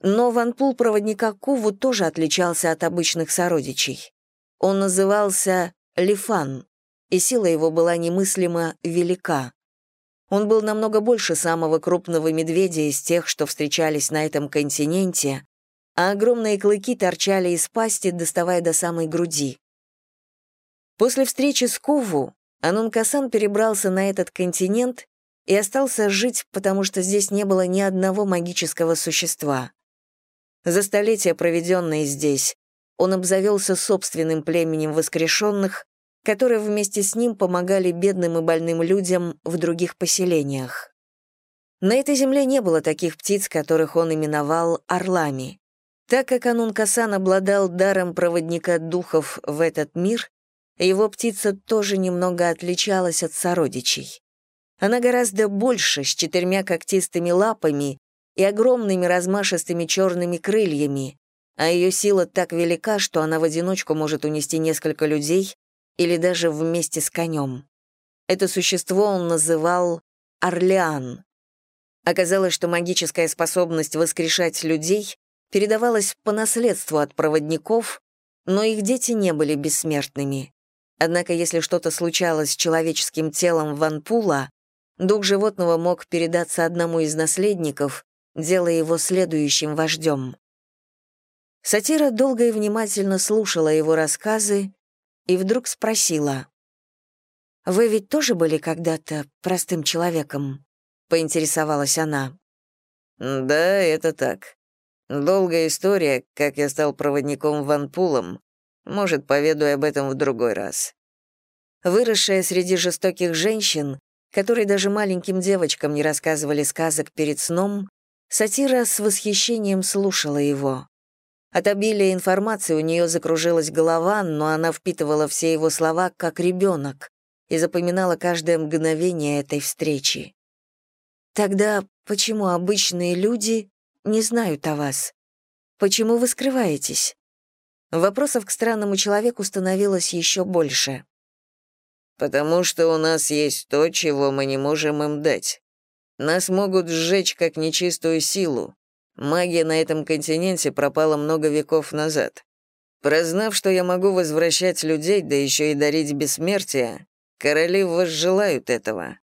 Но ванпул проводника Куву тоже отличался от обычных сородичей. Он назывался Лифан, и сила его была немыслимо велика. Он был намного больше самого крупного медведя из тех, что встречались на этом континенте, а огромные клыки торчали из пасти, доставая до самой груди. После встречи с Куву Анункасан перебрался на этот континент и остался жить, потому что здесь не было ни одного магического существа. За столетия, проведенные здесь, он обзавелся собственным племенем воскрешенных, которые вместе с ним помогали бедным и больным людям в других поселениях. На этой земле не было таких птиц, которых он именовал орлами. Так как Анункасан обладал даром проводника духов в этот мир, его птица тоже немного отличалась от сородичей. Она гораздо больше, с четырьмя когтистыми лапами и огромными размашистыми черными крыльями, а ее сила так велика, что она в одиночку может унести несколько людей или даже вместе с конем. Это существо он называл Орлеан. Оказалось, что магическая способность воскрешать людей передавалась по наследству от проводников, но их дети не были бессмертными. Однако если что-то случалось с человеческим телом Ванпула, дух животного мог передаться одному из наследников, делая его следующим вождем. Сатира долго и внимательно слушала его рассказы и вдруг спросила. «Вы ведь тоже были когда-то простым человеком?» — поинтересовалась она. «Да, это так. Долгая история, как я стал проводником Ванпулом. Может, поведаю об этом в другой раз». Выросшая среди жестоких женщин, которые даже маленьким девочкам не рассказывали сказок перед сном, Сатира с восхищением слушала его. От обилия информации у нее закружилась голова, но она впитывала все его слова как ребенок и запоминала каждое мгновение этой встречи. Тогда почему обычные люди не знают о вас? Почему вы скрываетесь? Вопросов к странному человеку становилось еще больше. «Потому что у нас есть то, чего мы не можем им дать. Нас могут сжечь как нечистую силу. Магия на этом континенте пропала много веков назад. Прознав, что я могу возвращать людей, да еще и дарить бессмертие, короли возжелают этого.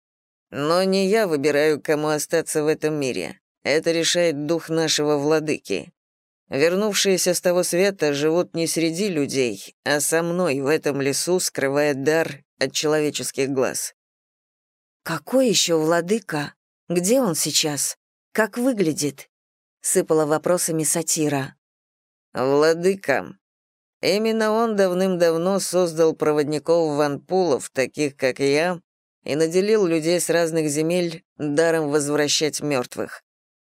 Но не я выбираю, кому остаться в этом мире. Это решает дух нашего владыки. Вернувшиеся с того света живут не среди людей, а со мной в этом лесу, скрывая дар от человеческих глаз. «Какой еще владыка?» Где он сейчас? Как выглядит?» — сыпала вопросами сатира. «Владыка. Именно он давным-давно создал проводников ванпулов, таких как я, и наделил людей с разных земель даром возвращать мертвых.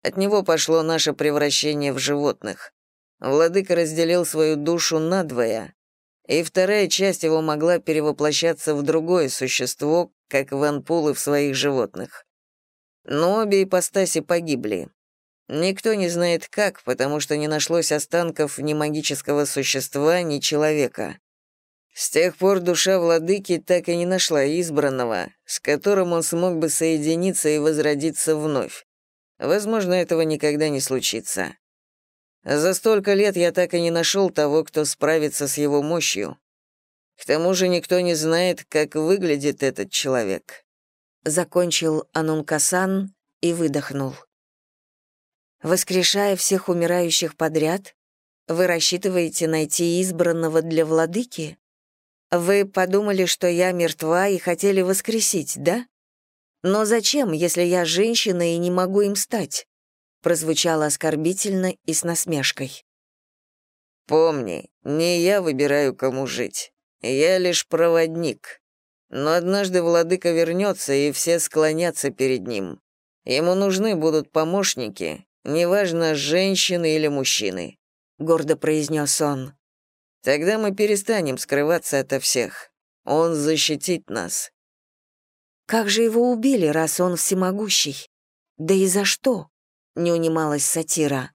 От него пошло наше превращение в животных. Владыка разделил свою душу надвое, и вторая часть его могла перевоплощаться в другое существо, как ванпулы в своих животных. Но обе ипостаси погибли. Никто не знает как, потому что не нашлось останков ни магического существа, ни человека. С тех пор душа владыки так и не нашла избранного, с которым он смог бы соединиться и возродиться вновь. Возможно, этого никогда не случится. За столько лет я так и не нашел того, кто справится с его мощью. К тому же никто не знает, как выглядит этот человек закончил Анункасан и выдохнул. Воскрешая всех умирающих подряд, вы рассчитываете найти избранного для владыки? Вы подумали, что я мертва и хотели воскресить, да? Но зачем, если я женщина и не могу им стать? Прозвучало оскорбительно и с насмешкой. Помни, не я выбираю, кому жить. Я лишь проводник. Но однажды владыка вернется, и все склонятся перед ним. Ему нужны будут помощники, неважно, женщины или мужчины», — гордо произнес он. «Тогда мы перестанем скрываться ото всех. Он защитит нас». «Как же его убили, раз он всемогущий? Да и за что?» — не унималась сатира.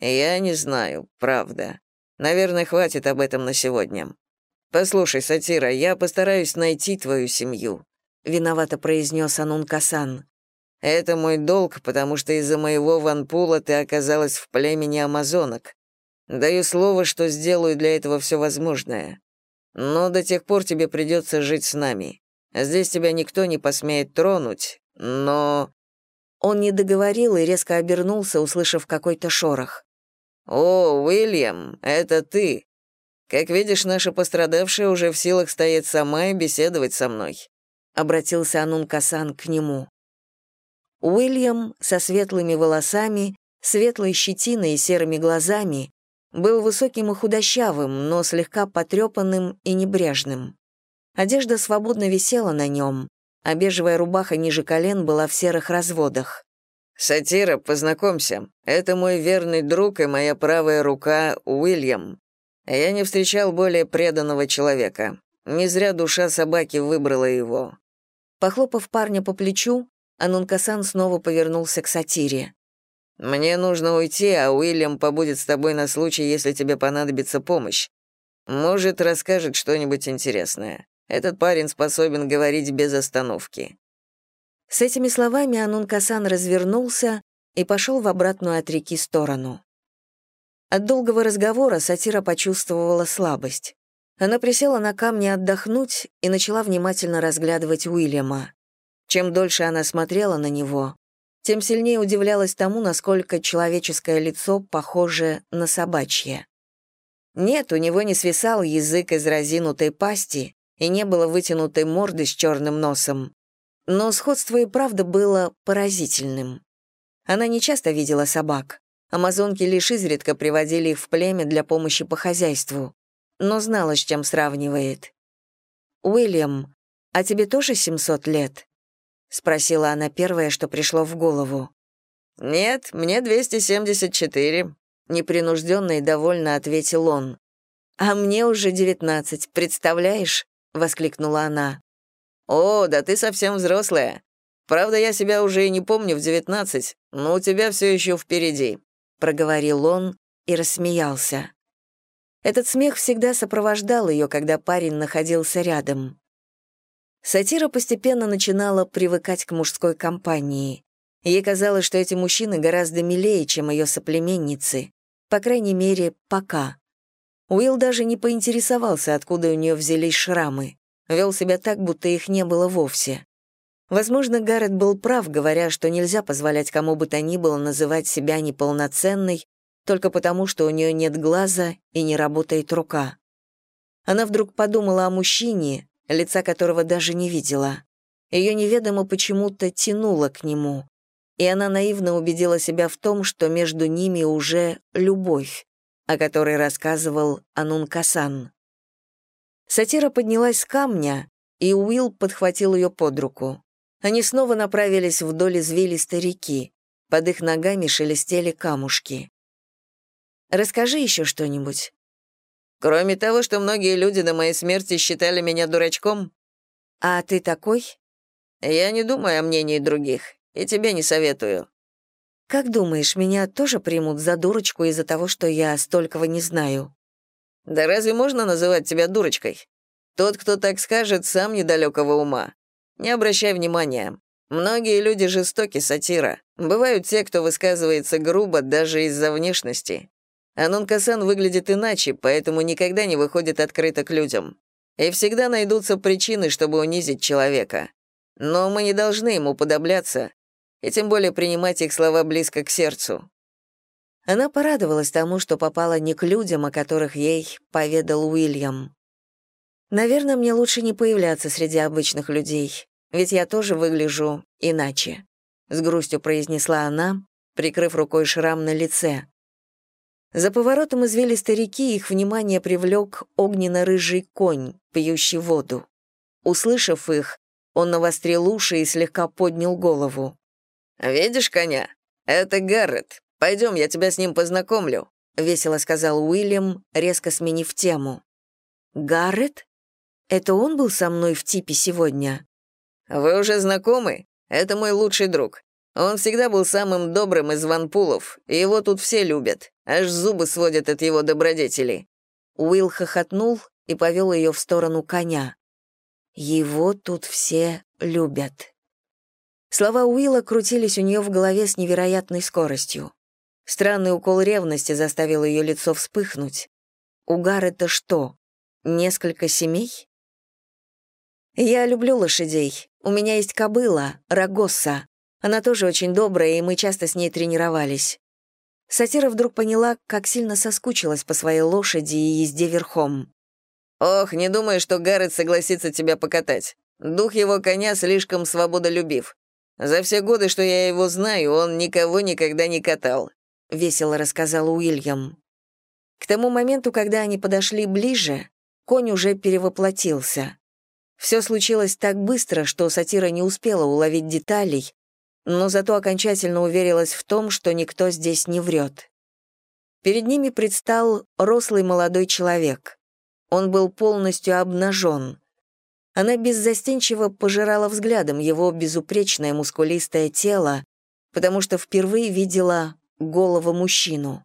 «Я не знаю, правда. Наверное, хватит об этом на сегодня. «Послушай, Сатира, я постараюсь найти твою семью», — виновато произнес Анун Касан. «Это мой долг, потому что из-за моего ванпула ты оказалась в племени амазонок. Даю слово, что сделаю для этого все возможное. Но до тех пор тебе придется жить с нами. Здесь тебя никто не посмеет тронуть, но...» Он не договорил и резко обернулся, услышав какой-то шорох. «О, Уильям, это ты. Как видишь, наша пострадавшая уже в силах стоять сама и беседовать со мной», — обратился Анун Касан к нему. Уильям со светлыми волосами, светлой щетиной и серыми глазами был высоким и худощавым, но слегка потрепанным и небрежным. Одежда свободно висела на нем, а бежевая рубаха ниже колен была в серых разводах. «Сатира, познакомься. Это мой верный друг и моя правая рука Уильям. Я не встречал более преданного человека. Не зря душа собаки выбрала его». Похлопав парня по плечу, Анункасан снова повернулся к сатире. «Мне нужно уйти, а Уильям побудет с тобой на случай, если тебе понадобится помощь. Может, расскажет что-нибудь интересное. Этот парень способен говорить без остановки». С этими словами Анун Касан развернулся и пошел в обратную от реки сторону. От долгого разговора сатира почувствовала слабость. Она присела на камни отдохнуть и начала внимательно разглядывать Уильяма. Чем дольше она смотрела на него, тем сильнее удивлялась тому, насколько человеческое лицо похоже на собачье. Нет, у него не свисал язык из разинутой пасти и не было вытянутой морды с черным носом. Но сходство и правда было поразительным. Она не часто видела собак. Амазонки лишь изредка приводили их в племя для помощи по хозяйству, но знала, с чем сравнивает. «Уильям, а тебе тоже 700 лет?» — спросила она первое, что пришло в голову. «Нет, мне 274», — непринужденно и довольно ответил он. «А мне уже девятнадцать, представляешь?» — воскликнула она. «О, да ты совсем взрослая. Правда, я себя уже и не помню в девятнадцать, но у тебя все еще впереди», — проговорил он и рассмеялся. Этот смех всегда сопровождал ее, когда парень находился рядом. Сатира постепенно начинала привыкать к мужской компании. Ей казалось, что эти мужчины гораздо милее, чем ее соплеменницы. По крайней мере, пока. Уилл даже не поинтересовался, откуда у нее взялись шрамы. Вел себя так, будто их не было вовсе. Возможно, Гаррет был прав, говоря, что нельзя позволять кому бы то ни было называть себя неполноценной только потому, что у нее нет глаза и не работает рука. Она вдруг подумала о мужчине, лица которого даже не видела. Ее неведомо почему-то тянуло к нему, и она наивно убедила себя в том, что между ними уже любовь, о которой рассказывал Анун Касан. Сатира поднялась с камня, и Уилл подхватил ее под руку. Они снова направились вдоль извилистой реки. Под их ногами шелестели камушки. «Расскажи еще что-нибудь», Кроме того, что многие люди до моей смерти считали меня дурачком. А ты такой? Я не думаю о мнении других, и тебе не советую. Как думаешь, меня тоже примут за дурочку из-за того, что я столького не знаю? Да разве можно называть тебя дурочкой? Тот, кто так скажет, сам недалекого ума. Не обращай внимания. Многие люди жестоки, сатира. Бывают те, кто высказывается грубо даже из-за внешности. Анункасан выглядит иначе, поэтому никогда не выходит открыто к людям. И всегда найдутся причины, чтобы унизить человека. Но мы не должны ему подобляться, и тем более принимать их слова близко к сердцу. Она порадовалась тому, что попала не к людям, о которых ей поведал Уильям. «Наверное, мне лучше не появляться среди обычных людей, ведь я тоже выгляжу иначе», — с грустью произнесла она, прикрыв рукой шрам на лице. За поворотом извилистой реки их внимание привлек огненно-рыжий конь, пьющий воду. Услышав их, он навострил уши и слегка поднял голову. «Видишь коня? Это Гаррет. Пойдем, я тебя с ним познакомлю», — весело сказал Уильям, резко сменив тему. «Гаррет? Это он был со мной в типе сегодня?» «Вы уже знакомы? Это мой лучший друг. Он всегда был самым добрым из ванпулов, и его тут все любят. Аж зубы сводят от его добродетели». Уилл хохотнул и повел ее в сторону коня. «Его тут все любят». Слова Уилла крутились у нее в голове с невероятной скоростью. Странный укол ревности заставил ее лицо вспыхнуть. У Гаррета что? Несколько семей? Я люблю лошадей. У меня есть кобыла, Рагосса. Она тоже очень добрая, и мы часто с ней тренировались. Сатира вдруг поняла, как сильно соскучилась по своей лошади и езде верхом. «Ох, не думаю, что Гаррет согласится тебя покатать. Дух его коня слишком свободолюбив. За все годы, что я его знаю, он никого никогда не катал», — весело рассказал Уильям. К тому моменту, когда они подошли ближе, конь уже перевоплотился. Все случилось так быстро, что сатира не успела уловить деталей, но зато окончательно уверилась в том, что никто здесь не врет. Перед ними предстал рослый молодой человек. Он был полностью обнажен. Она беззастенчиво пожирала взглядом его безупречное мускулистое тело, потому что впервые видела голого мужчину.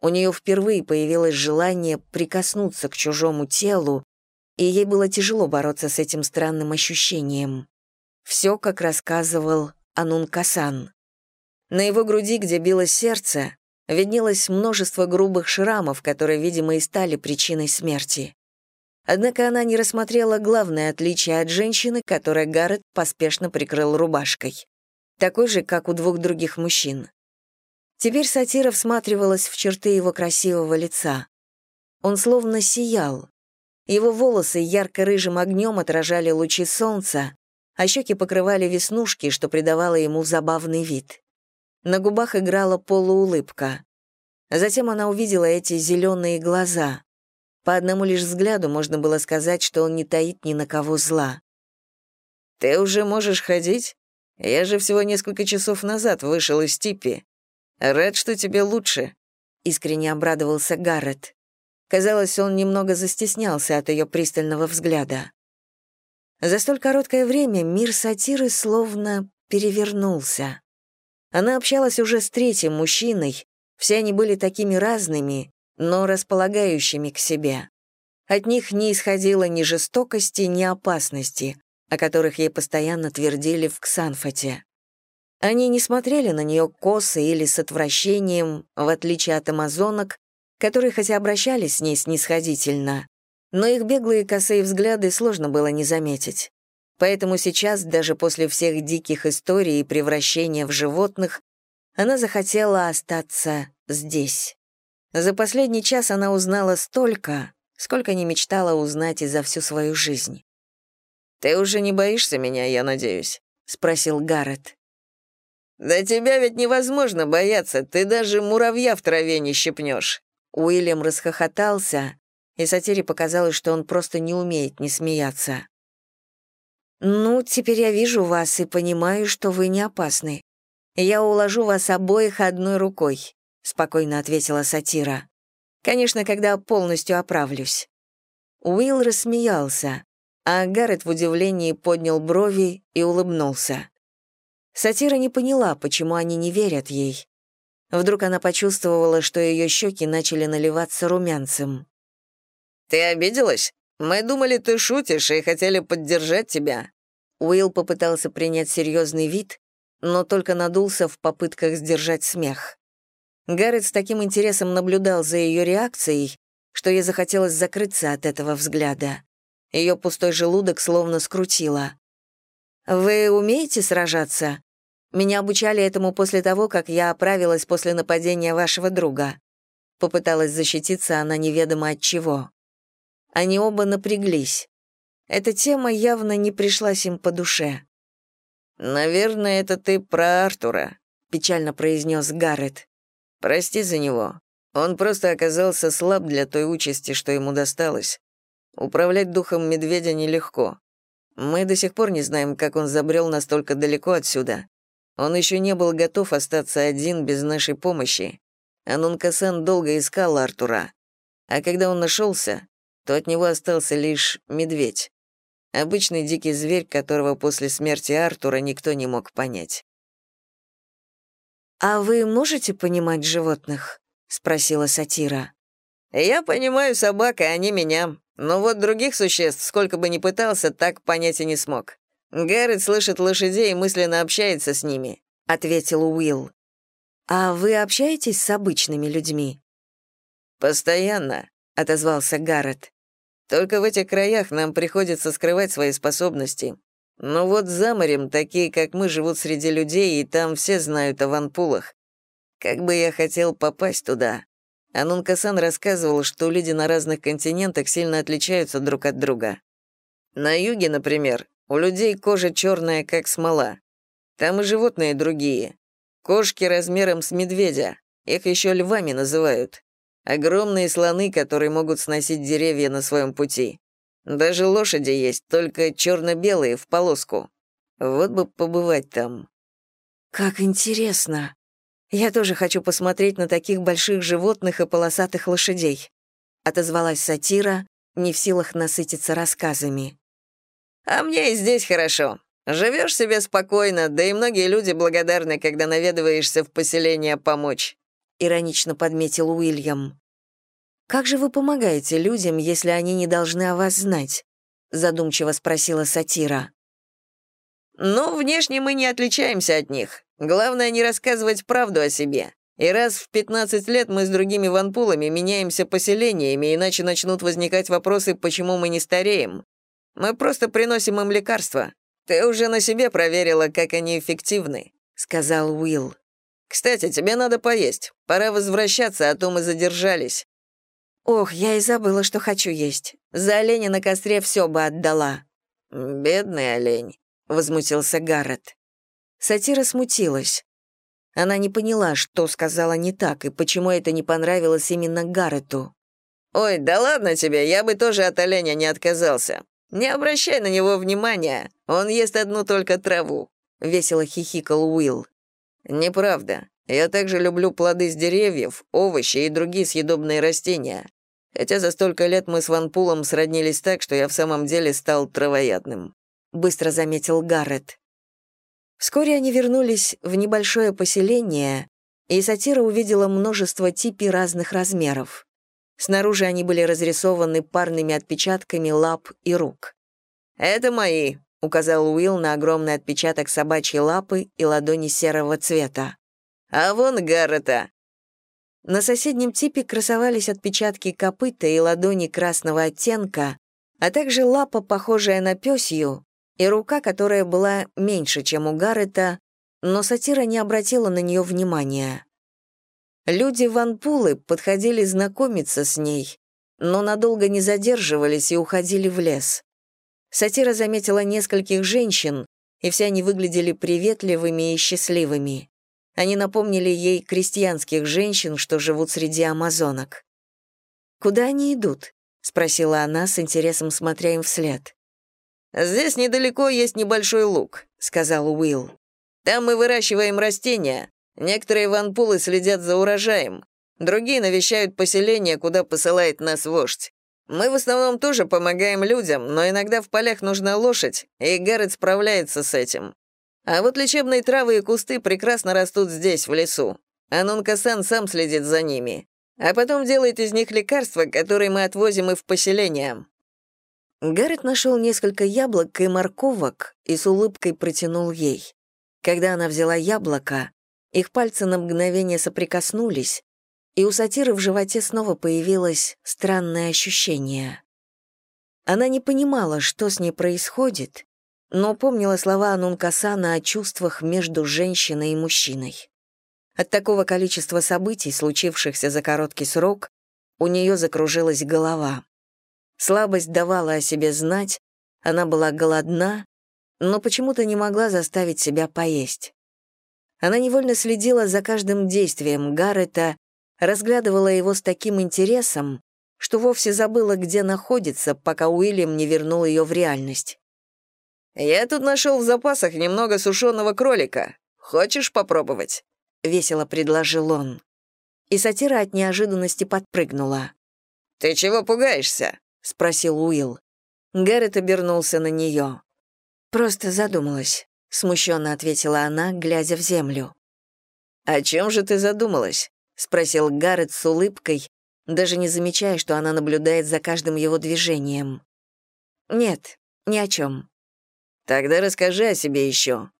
У нее впервые появилось желание прикоснуться к чужому телу, и ей было тяжело бороться с этим странным ощущением. Все, как рассказывал Анун-Касан. На его груди, где билось сердце, виднелось множество грубых шрамов, которые, видимо, и стали причиной смерти. Однако она не рассмотрела главное отличие от женщины, которое Гаррет поспешно прикрыл рубашкой. Такой же, как у двух других мужчин. Теперь сатира всматривалась в черты его красивого лица. Он словно сиял. Его волосы ярко-рыжим огнем отражали лучи солнца, а щеки покрывали веснушки, что придавало ему забавный вид. На губах играла полуулыбка. Затем она увидела эти зеленые глаза. По одному лишь взгляду можно было сказать, что он не таит ни на кого зла. «Ты уже можешь ходить? Я же всего несколько часов назад вышел из типи. Рад, что тебе лучше», — искренне обрадовался Гаррет. Казалось, он немного застеснялся от ее пристального взгляда. За столь короткое время мир сатиры словно перевернулся. Она общалась уже с третьим мужчиной, все они были такими разными, но располагающими к себе. От них не исходило ни жестокости, ни опасности, о которых ей постоянно твердили в Ксанфоте. Они не смотрели на нее косо или с отвращением, в отличие от амазонок, которые хотя обращались с ней снисходительно, но их беглые косые взгляды сложно было не заметить. Поэтому сейчас, даже после всех диких историй и превращения в животных, она захотела остаться здесь. За последний час она узнала столько, сколько не мечтала узнать и за всю свою жизнь. «Ты уже не боишься меня, я надеюсь?» — спросил Гаррет. «Да тебя ведь невозможно бояться, ты даже муравья в траве не щипнешь». Уильям расхохотался, и сатире показалось, что он просто не умеет не смеяться. «Ну, теперь я вижу вас и понимаю, что вы не опасны. Я уложу вас обоих одной рукой», — спокойно ответила сатира. «Конечно, когда полностью оправлюсь». Уилл рассмеялся, а Гаррет в удивлении поднял брови и улыбнулся. Сатира не поняла, почему они не верят ей. Вдруг она почувствовала, что ее щеки начали наливаться румянцем. «Ты обиделась? Мы думали, ты шутишь и хотели поддержать тебя». Уилл попытался принять серьезный вид, но только надулся в попытках сдержать смех. Гаррет с таким интересом наблюдал за ее реакцией, что ей захотелось закрыться от этого взгляда. Ее пустой желудок словно скрутило. «Вы умеете сражаться? Меня обучали этому после того, как я оправилась после нападения вашего друга». Попыталась защититься она неведомо от чего. Они оба напряглись. Эта тема явно не пришлась им по душе. «Наверное, это ты про Артура», — печально произнес Гаррет. «Прости за него. Он просто оказался слаб для той участи, что ему досталось. Управлять духом медведя нелегко. Мы до сих пор не знаем, как он забрел настолько далеко отсюда. Он еще не был готов остаться один без нашей помощи. Анункасан долго искал Артура. А когда он нашелся, то от него остался лишь медведь. Обычный дикий зверь, которого после смерти Артура никто не мог понять. «А вы можете понимать животных?» — спросила сатира. «Я понимаю собак, и они меня. Но вот других существ, сколько бы ни пытался, так понять и не смог. Гаррет слышит лошадей и мысленно общается с ними», — ответил Уилл. «А вы общаетесь с обычными людьми?» «Постоянно», — отозвался Гаррет. Только в этих краях нам приходится скрывать свои способности. Но вот за морем такие, как мы, живут среди людей, и там все знают о ванпулах. Как бы я хотел попасть туда. Анункасан рассказывал, что люди на разных континентах сильно отличаются друг от друга. На юге, например, у людей кожа черная, как смола. Там и животные другие. Кошки размером с медведя. Их еще львами называют. Огромные слоны, которые могут сносить деревья на своем пути. Даже лошади есть, только черно-белые, в полоску. Вот бы побывать там. Как интересно. Я тоже хочу посмотреть на таких больших животных и полосатых лошадей. Отозвалась сатира, не в силах насытиться рассказами. А мне и здесь хорошо. Живешь себе спокойно, да и многие люди благодарны, когда наведываешься в поселение помочь. — иронично подметил Уильям. «Как же вы помогаете людям, если они не должны о вас знать?» — задумчиво спросила сатира. «Ну, внешне мы не отличаемся от них. Главное, не рассказывать правду о себе. И раз в 15 лет мы с другими ванпулами меняемся поселениями, иначе начнут возникать вопросы, почему мы не стареем. Мы просто приносим им лекарства. Ты уже на себе проверила, как они эффективны», — сказал Уилл. «Кстати, тебе надо поесть. Пора возвращаться, а то мы задержались». «Ох, я и забыла, что хочу есть. За оленя на костре все бы отдала». «Бедный олень», — возмутился Гаррет. Сатира смутилась. Она не поняла, что сказала не так и почему это не понравилось именно Гаррету. «Ой, да ладно тебе, я бы тоже от оленя не отказался. Не обращай на него внимания, он ест одну только траву», — весело хихикал Уилл. «Неправда. Я также люблю плоды с деревьев, овощи и другие съедобные растения. Хотя за столько лет мы с Ванпулом сроднились так, что я в самом деле стал травоядным», — быстро заметил Гаррет. Вскоре они вернулись в небольшое поселение, и сатира увидела множество типий разных размеров. Снаружи они были разрисованы парными отпечатками лап и рук. «Это мои», — указал Уилл на огромный отпечаток собачьей лапы и ладони серого цвета. «А вон Гаррета». На соседнем типе красовались отпечатки копыта и ладони красного оттенка, а также лапа, похожая на пёсью, и рука, которая была меньше, чем у Гаррета, но сатира не обратила на нее внимания. Люди Ванпулы подходили знакомиться с ней, но надолго не задерживались и уходили в лес. Сатира заметила нескольких женщин, и все они выглядели приветливыми и счастливыми. Они напомнили ей крестьянских женщин, что живут среди амазонок. «Куда они идут?» — спросила она, с интересом смотря им вслед. «Здесь недалеко есть небольшой луг», — сказал Уилл. «Там мы выращиваем растения. Некоторые ванпулы следят за урожаем. Другие навещают поселение, куда посылает нас вождь. Мы в основном тоже помогаем людям, но иногда в полях нужна лошадь, и Гаррет справляется с этим. А вот лечебные травы и кусты прекрасно растут здесь, в лесу. Анунка-сан сам следит за ними. А потом делает из них лекарства, которые мы отвозим и в поселение. Гаррет нашел несколько яблок и морковок и с улыбкой протянул ей. Когда она взяла яблоко, их пальцы на мгновение соприкоснулись, и у сатиры в животе снова появилось странное ощущение. Она не понимала, что с ней происходит, но помнила слова Анункасана о чувствах между женщиной и мужчиной. От такого количества событий, случившихся за короткий срок, у нее закружилась голова. Слабость давала о себе знать, она была голодна, но почему-то не могла заставить себя поесть. Она невольно следила за каждым действием Гаррета разглядывала его с таким интересом, что вовсе забыла, где находится, пока Уильям не вернул ее в реальность. «Я тут нашел в запасах немного сушеного кролика. Хочешь попробовать?» — весело предложил он. И сатира от неожиданности подпрыгнула. «Ты чего пугаешься?» — спросил Уилл. Гаррет обернулся на нее. «Просто задумалась», — смущенно ответила она, глядя в землю. «О чем же ты задумалась?» — спросил Гаррет с улыбкой, даже не замечая, что она наблюдает за каждым его движением. «Нет, ни о чем». «Тогда расскажи о себе еще».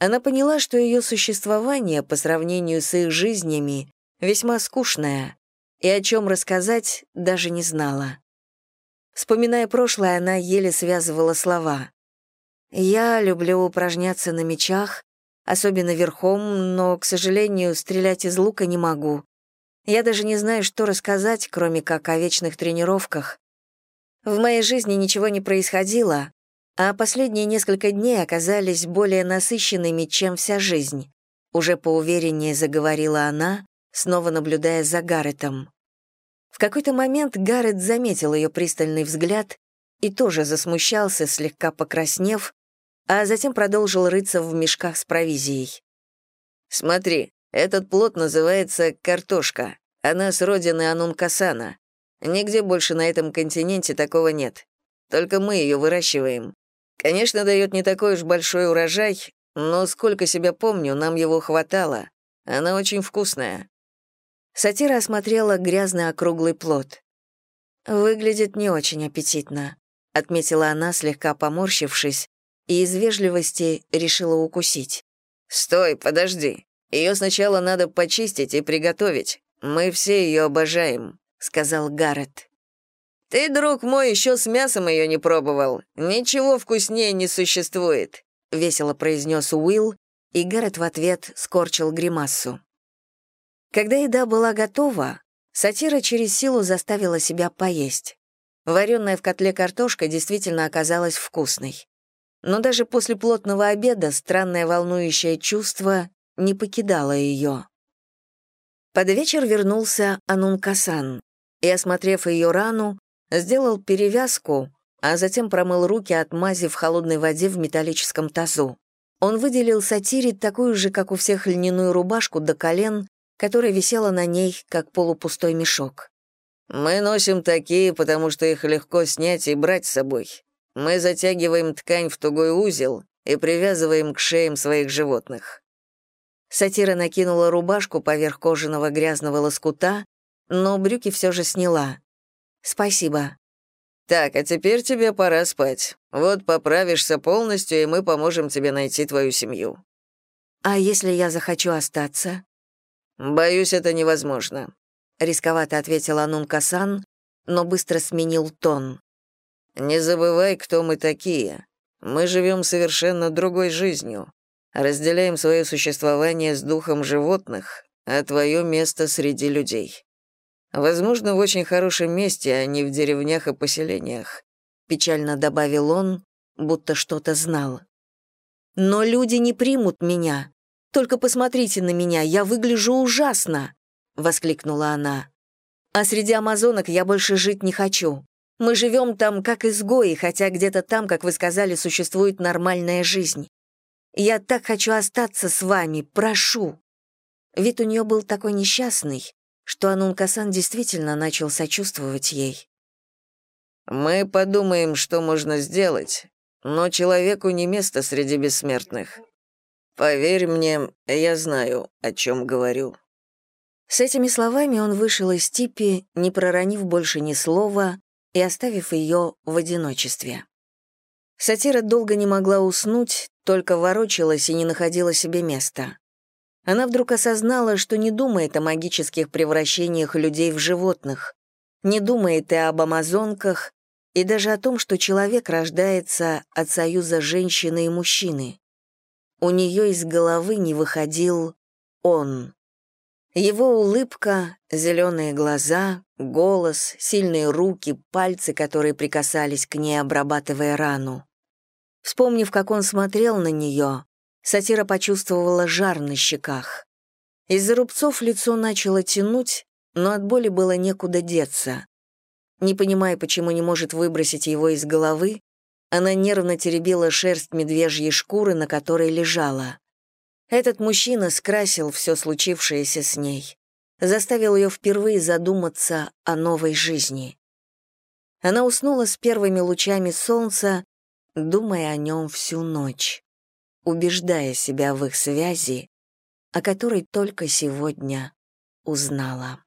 Она поняла, что ее существование по сравнению с их жизнями весьма скучное, и о чем рассказать даже не знала. Вспоминая прошлое, она еле связывала слова. «Я люблю упражняться на мечах, особенно верхом, но, к сожалению, стрелять из лука не могу. Я даже не знаю, что рассказать, кроме как о вечных тренировках. В моей жизни ничего не происходило, а последние несколько дней оказались более насыщенными, чем вся жизнь. Уже поувереннее заговорила она, снова наблюдая за Гарретом. В какой-то момент Гаррет заметил ее пристальный взгляд и тоже засмущался, слегка покраснев, а затем продолжил рыться в мешках с провизией. «Смотри, этот плод называется картошка. Она с родины Анункасана. Нигде больше на этом континенте такого нет. Только мы ее выращиваем. Конечно, дает не такой уж большой урожай, но сколько себя помню, нам его хватало. Она очень вкусная. Сатира осмотрела грязный округлый плод. «Выглядит не очень аппетитно», — отметила она, слегка поморщившись, и из вежливости решила укусить. «Стой, подожди. Ее сначала надо почистить и приготовить. Мы все ее обожаем», — сказал Гаррет. «Ты, друг мой, еще с мясом ее не пробовал. Ничего вкуснее не существует», — весело произнес Уилл, и Гаррет в ответ скорчил гримасу. Когда еда была готова, сатира через силу заставила себя поесть. Вареная в котле картошка действительно оказалась вкусной. Но даже после плотного обеда странное волнующее чувство не покидало ее. Под вечер вернулся Анункасан и, осмотрев ее рану, сделал перевязку, а затем промыл руки от мази в холодной воде в металлическом тазу. Он выделил сатире такую же, как у всех, льняную рубашку до колен которая висела на ней, как полупустой мешок. «Мы носим такие, потому что их легко снять и брать с собой. Мы затягиваем ткань в тугой узел и привязываем к шеям своих животных». Сатира накинула рубашку поверх кожаного грязного лоскута, но брюки все же сняла. «Спасибо». «Так, а теперь тебе пора спать. Вот поправишься полностью, и мы поможем тебе найти твою семью». «А если я захочу остаться?» «Боюсь, это невозможно», — рисковато ответил Анун Касан, но быстро сменил тон. «Не забывай, кто мы такие. Мы живем совершенно другой жизнью, разделяем свое существование с духом животных, а твое место среди людей. Возможно, в очень хорошем месте, а не в деревнях и поселениях», — печально добавил он, будто что-то знал. «Но люди не примут меня. Только посмотрите на меня, я выгляжу ужасно!» — воскликнула она. «А среди амазонок я больше жить не хочу. Мы живем там как изгои, хотя где-то там, как вы сказали, существует нормальная жизнь. Я так хочу остаться с вами, прошу!» Вид у нее был такой несчастный, что Анункасан действительно начал сочувствовать ей. «Мы подумаем, что можно сделать, но человеку не место среди бессмертных. Поверь мне, я знаю, о чем говорю». С этими словами он вышел из типи, не проронив больше ни слова и оставив ее в одиночестве. Сатира долго не могла уснуть, только ворочалась и не находила себе места. Она вдруг осознала, что не думает о магических превращениях людей в животных, не думает и об амазонках, и даже о том, что человек рождается от союза женщины и мужчины. У нее из головы не выходил он. Его улыбка, зеленые глаза, голос, сильные руки, пальцы, которые прикасались к ней, обрабатывая рану. Вспомнив, как он смотрел на нее, сатира почувствовала жар на щеках. Из-за рубцов лицо начало тянуть, но от боли было некуда деться. Не понимая, почему не может выбросить его из головы, она нервно теребила шерсть медвежьей шкуры, на которой лежала. Этот мужчина скрасил все случившееся с ней, заставил ее впервые задуматься о новой жизни. Она уснула с первыми лучами солнца, думая о нем всю ночь, убеждая себя в их связи, о которой только сегодня узнала.